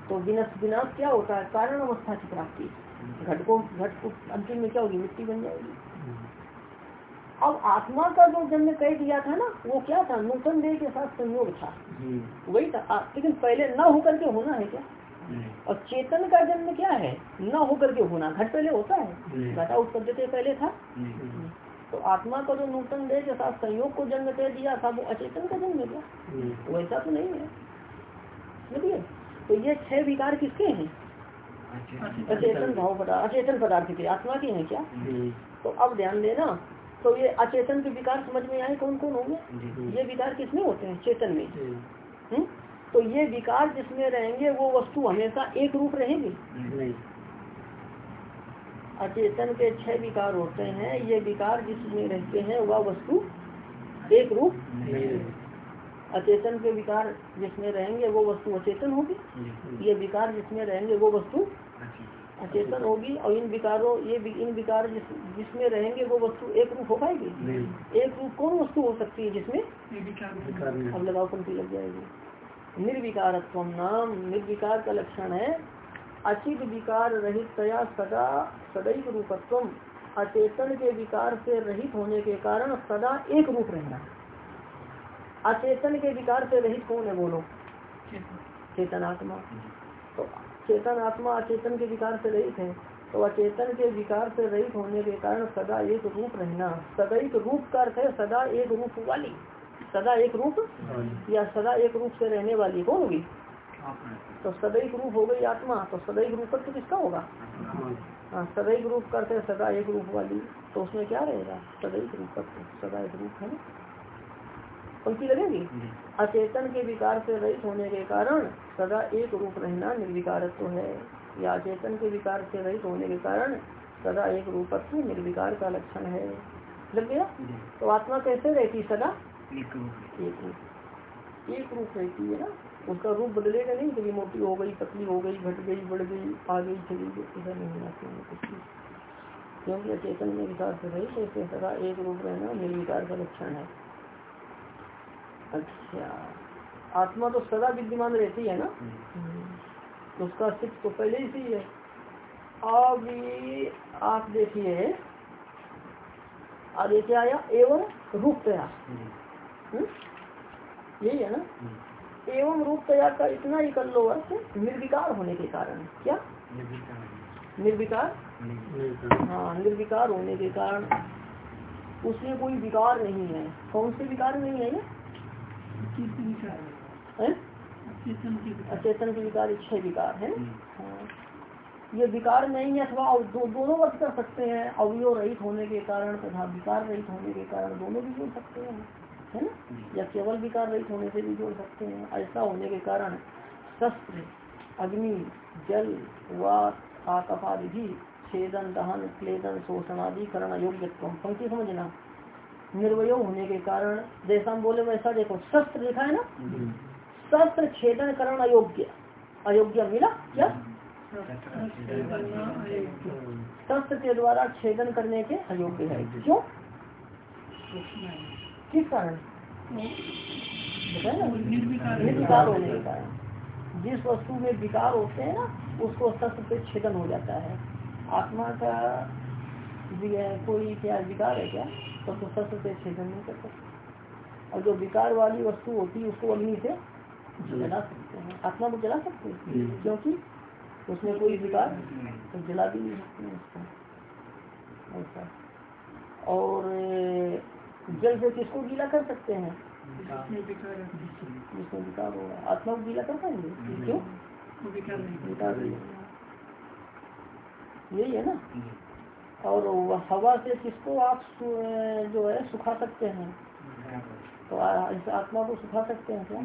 तो विनश विनाश क्या होता है? कारण अवस्था की प्राप्ति। घट को घट को अंतिम में क्या होगी? मिट्टी बन जाएगी। अब आत्मा का जो जन्म कह दिया था ना वो क्या था? नूतन देह के साथ संयोग था। वही था। लेकिन पहले न होकर के होना है क्या? और चेतन का जन्म क्या है? न होकर के होना घट पहले होता है। नहीं। घटा उत्पत्ति से पहले था। तो आत्मा का जो नूतन देह के साथ संयोग को जन्म दे दिया था वो अचेतन का जन्म क्या वैसा तो नहीं है। समझिए? तो ये छह विकार किसके हैं? अचेतन। भाव पदार्थ अचेतन पदार्थ के आत्मा के हैं क्या? तो अब ध्यान देना तो ये अचेतन के विकार समझ में आए कौन कौन होंगे ये विकार किसमें होते हैं? चेतन में। हम्म? तो ये विकार जिसमें रहेंगे वो वस्तु हमेशा एक रूप रहेगी? नहीं। अचेतन के छह विकार होते हैं ये विकार जिसमें रहते हैं वह वस्तु एक रूप अचेतन के विकार जिसमें रहेंगे वो वस्तु अचेतन होगी? ये विकार जिसमें रहेंगे वो वस्तु अचेतन। होगी और इन विकारों ये इन विकार जिस जिसमें रहेंगे वो वस्तु एक रूप हो पाएगी? एक रूप कौन वस्तु हो सकती है जिसमें विकार। अब लगाओ पंक्ति लग जाएगी। निर्विकारत्व नाम निर्विकार का लक्षण है। अचित विकार रहित तया सदा, सदैव रूपत्व। अचेतन के विकार से रहित होने के कारण सदा एक रूप रहना अचेतन के विकार से रहित कौन है बोलो चेतन आत्मा। तो चेतन आत्मा अचेतन के विकार से रहित है। तो अचेतन के विकार से रहित होने के कारण सदा एक रूप रहना। सदैव रूप का अर्थ है सदा एक रूप वाली। सदा एक रूप या सदा एक रूप से रहने वाली कौन होगी तो सदैव रूप हो गई आत्मा तो सदैव रूप तो किसका होगा? हाँ। सदैव रूप करते हैं सदा एक रूप वाली। तो उसमें क्या रहेगा? सदैव रूप सदा एक रूप है ना? पंक्ति लगेगी? अचेतन के विकार से रहित होने के कारण सदा एक रूप रहना निर्विकारत्व है। या अचेतन के विकार से रहित होने के कारण सदा एक रूपत्व निर्विकार का लक्षण है। लग गया? तो आत्मा कैसे रहती सदा? एक रूप एक रूप रहती है ना उसका रूप बदलेगा नहीं कभी मोटी हो गई पतली हो गई घट गई बढ़ गई आ गई चली गई ऐसा नहीं होना चाहिए कुछ भी। क्योंकि अचेतन में विकार से रही इससे सदा एक रूप रहना निर्विकार का लक्षण है। अच्छा। आत्मा तो सदा विद्यमान रहती है ना? तो उसका अस्तित्व तो पहले ही सही है। अब आप देखिए आगे क्या आया एवं रूप तया यही है ना? एवं रूप तैयार का इतना ही कर लो अर्थ निर्विकार होने के कारण। क्या? निर्विकार। हाँ निर्विकार होने के कारण। उसमें कोई विकार नहीं है। कौन से विकार नहीं है ये? अचेतन के विकार। इच्छा विकार। है। हाँ। ये विकार नहीं है अथवा दो, दोनों अर्थ कर सकते हैं। अवयव रहित होने के कारण तथा विकार रहित होने के कारण दोनों भी जोड़ सकते हैं। है ना? या केवल विकार रहित होने से भी जोड़ सकते हैं। ऐसा होने के कारण शस्त्र अग्नि जल वात छेदन दहन क्लेदन शोषण आदि करण अयोग्य पंक्ति समझना। निर्वय होने के कारण जैसा हम बोले वैसा देखो शस्त्र लिखा है ना? शस्त्र छेदन करण अयोग्य। अयोग्य मिला? क्या? शस्त्र के द्वारा छेदन करने के अयोग्य है। क्यों? किस कारण? निर्विकार होने के कारण। जिस वस्तु में विकार होते हैं ना उसको शस्त्र से छेदन हो जाता है। आत्मा का कोई क्या विकार है क्या? तो उसको शस्त्र से छेदन नहीं कर सकते और जो विकार वाली वस्तु होती है उसको अग्नि से जला सकते हैं। आत्मा को जला सकते हैं? क्योंकि उसमें कोई विकार तो जला भी नहीं सकते उसको। ऐसा। और जल से किसको गीला कर सकते हैं। जिसमें विकार होगा आत्मा को गीला कर पाएँगे? क्यों? विकार यही है ना? और हवा से किसको आप जो है सुखा सकते हैं? तो इस आत्मा को सुखा सकते हैं क्या?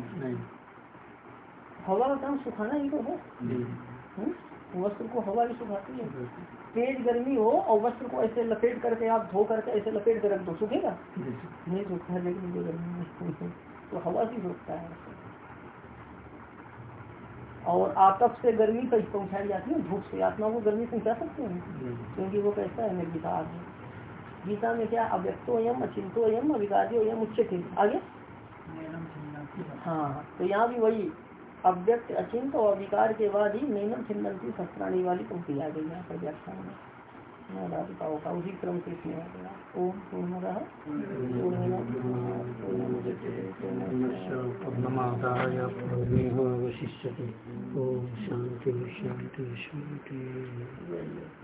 हवा का काम सुखाना ही तो है। वस्त्र को हवा ही। सुखाती है। तेज गर्मी हो और वस्त्र को ऐसे लपेट करके आप धो करके ऐसे लपेट कर रख दो सूखेगा? नहीं सूखता है लेकिन जो गर्मी तो हवा से सूखता है। और आतप से गर्मी पहुंचाई जाती है धूप से। आत्मा को गर्मी पहुँचा सकते हैं? क्योंकि वो कैसा है? निर्विकार है। गीता में क्या? अव्यक्तो एम अचिंतो एम अविकार्यो एम उच्च आगे? हाँ तो यहाँ भी वही अव्यक्त अचिंत और अधिकार के बाद ही नैनम छिन्नती शस्त्राणी वाली पंक्ति आ गई यहाँ पर व्याख्या में उसी क्रम से इसमें आ गया ओम पूर्ण रहा शांति शांति शांति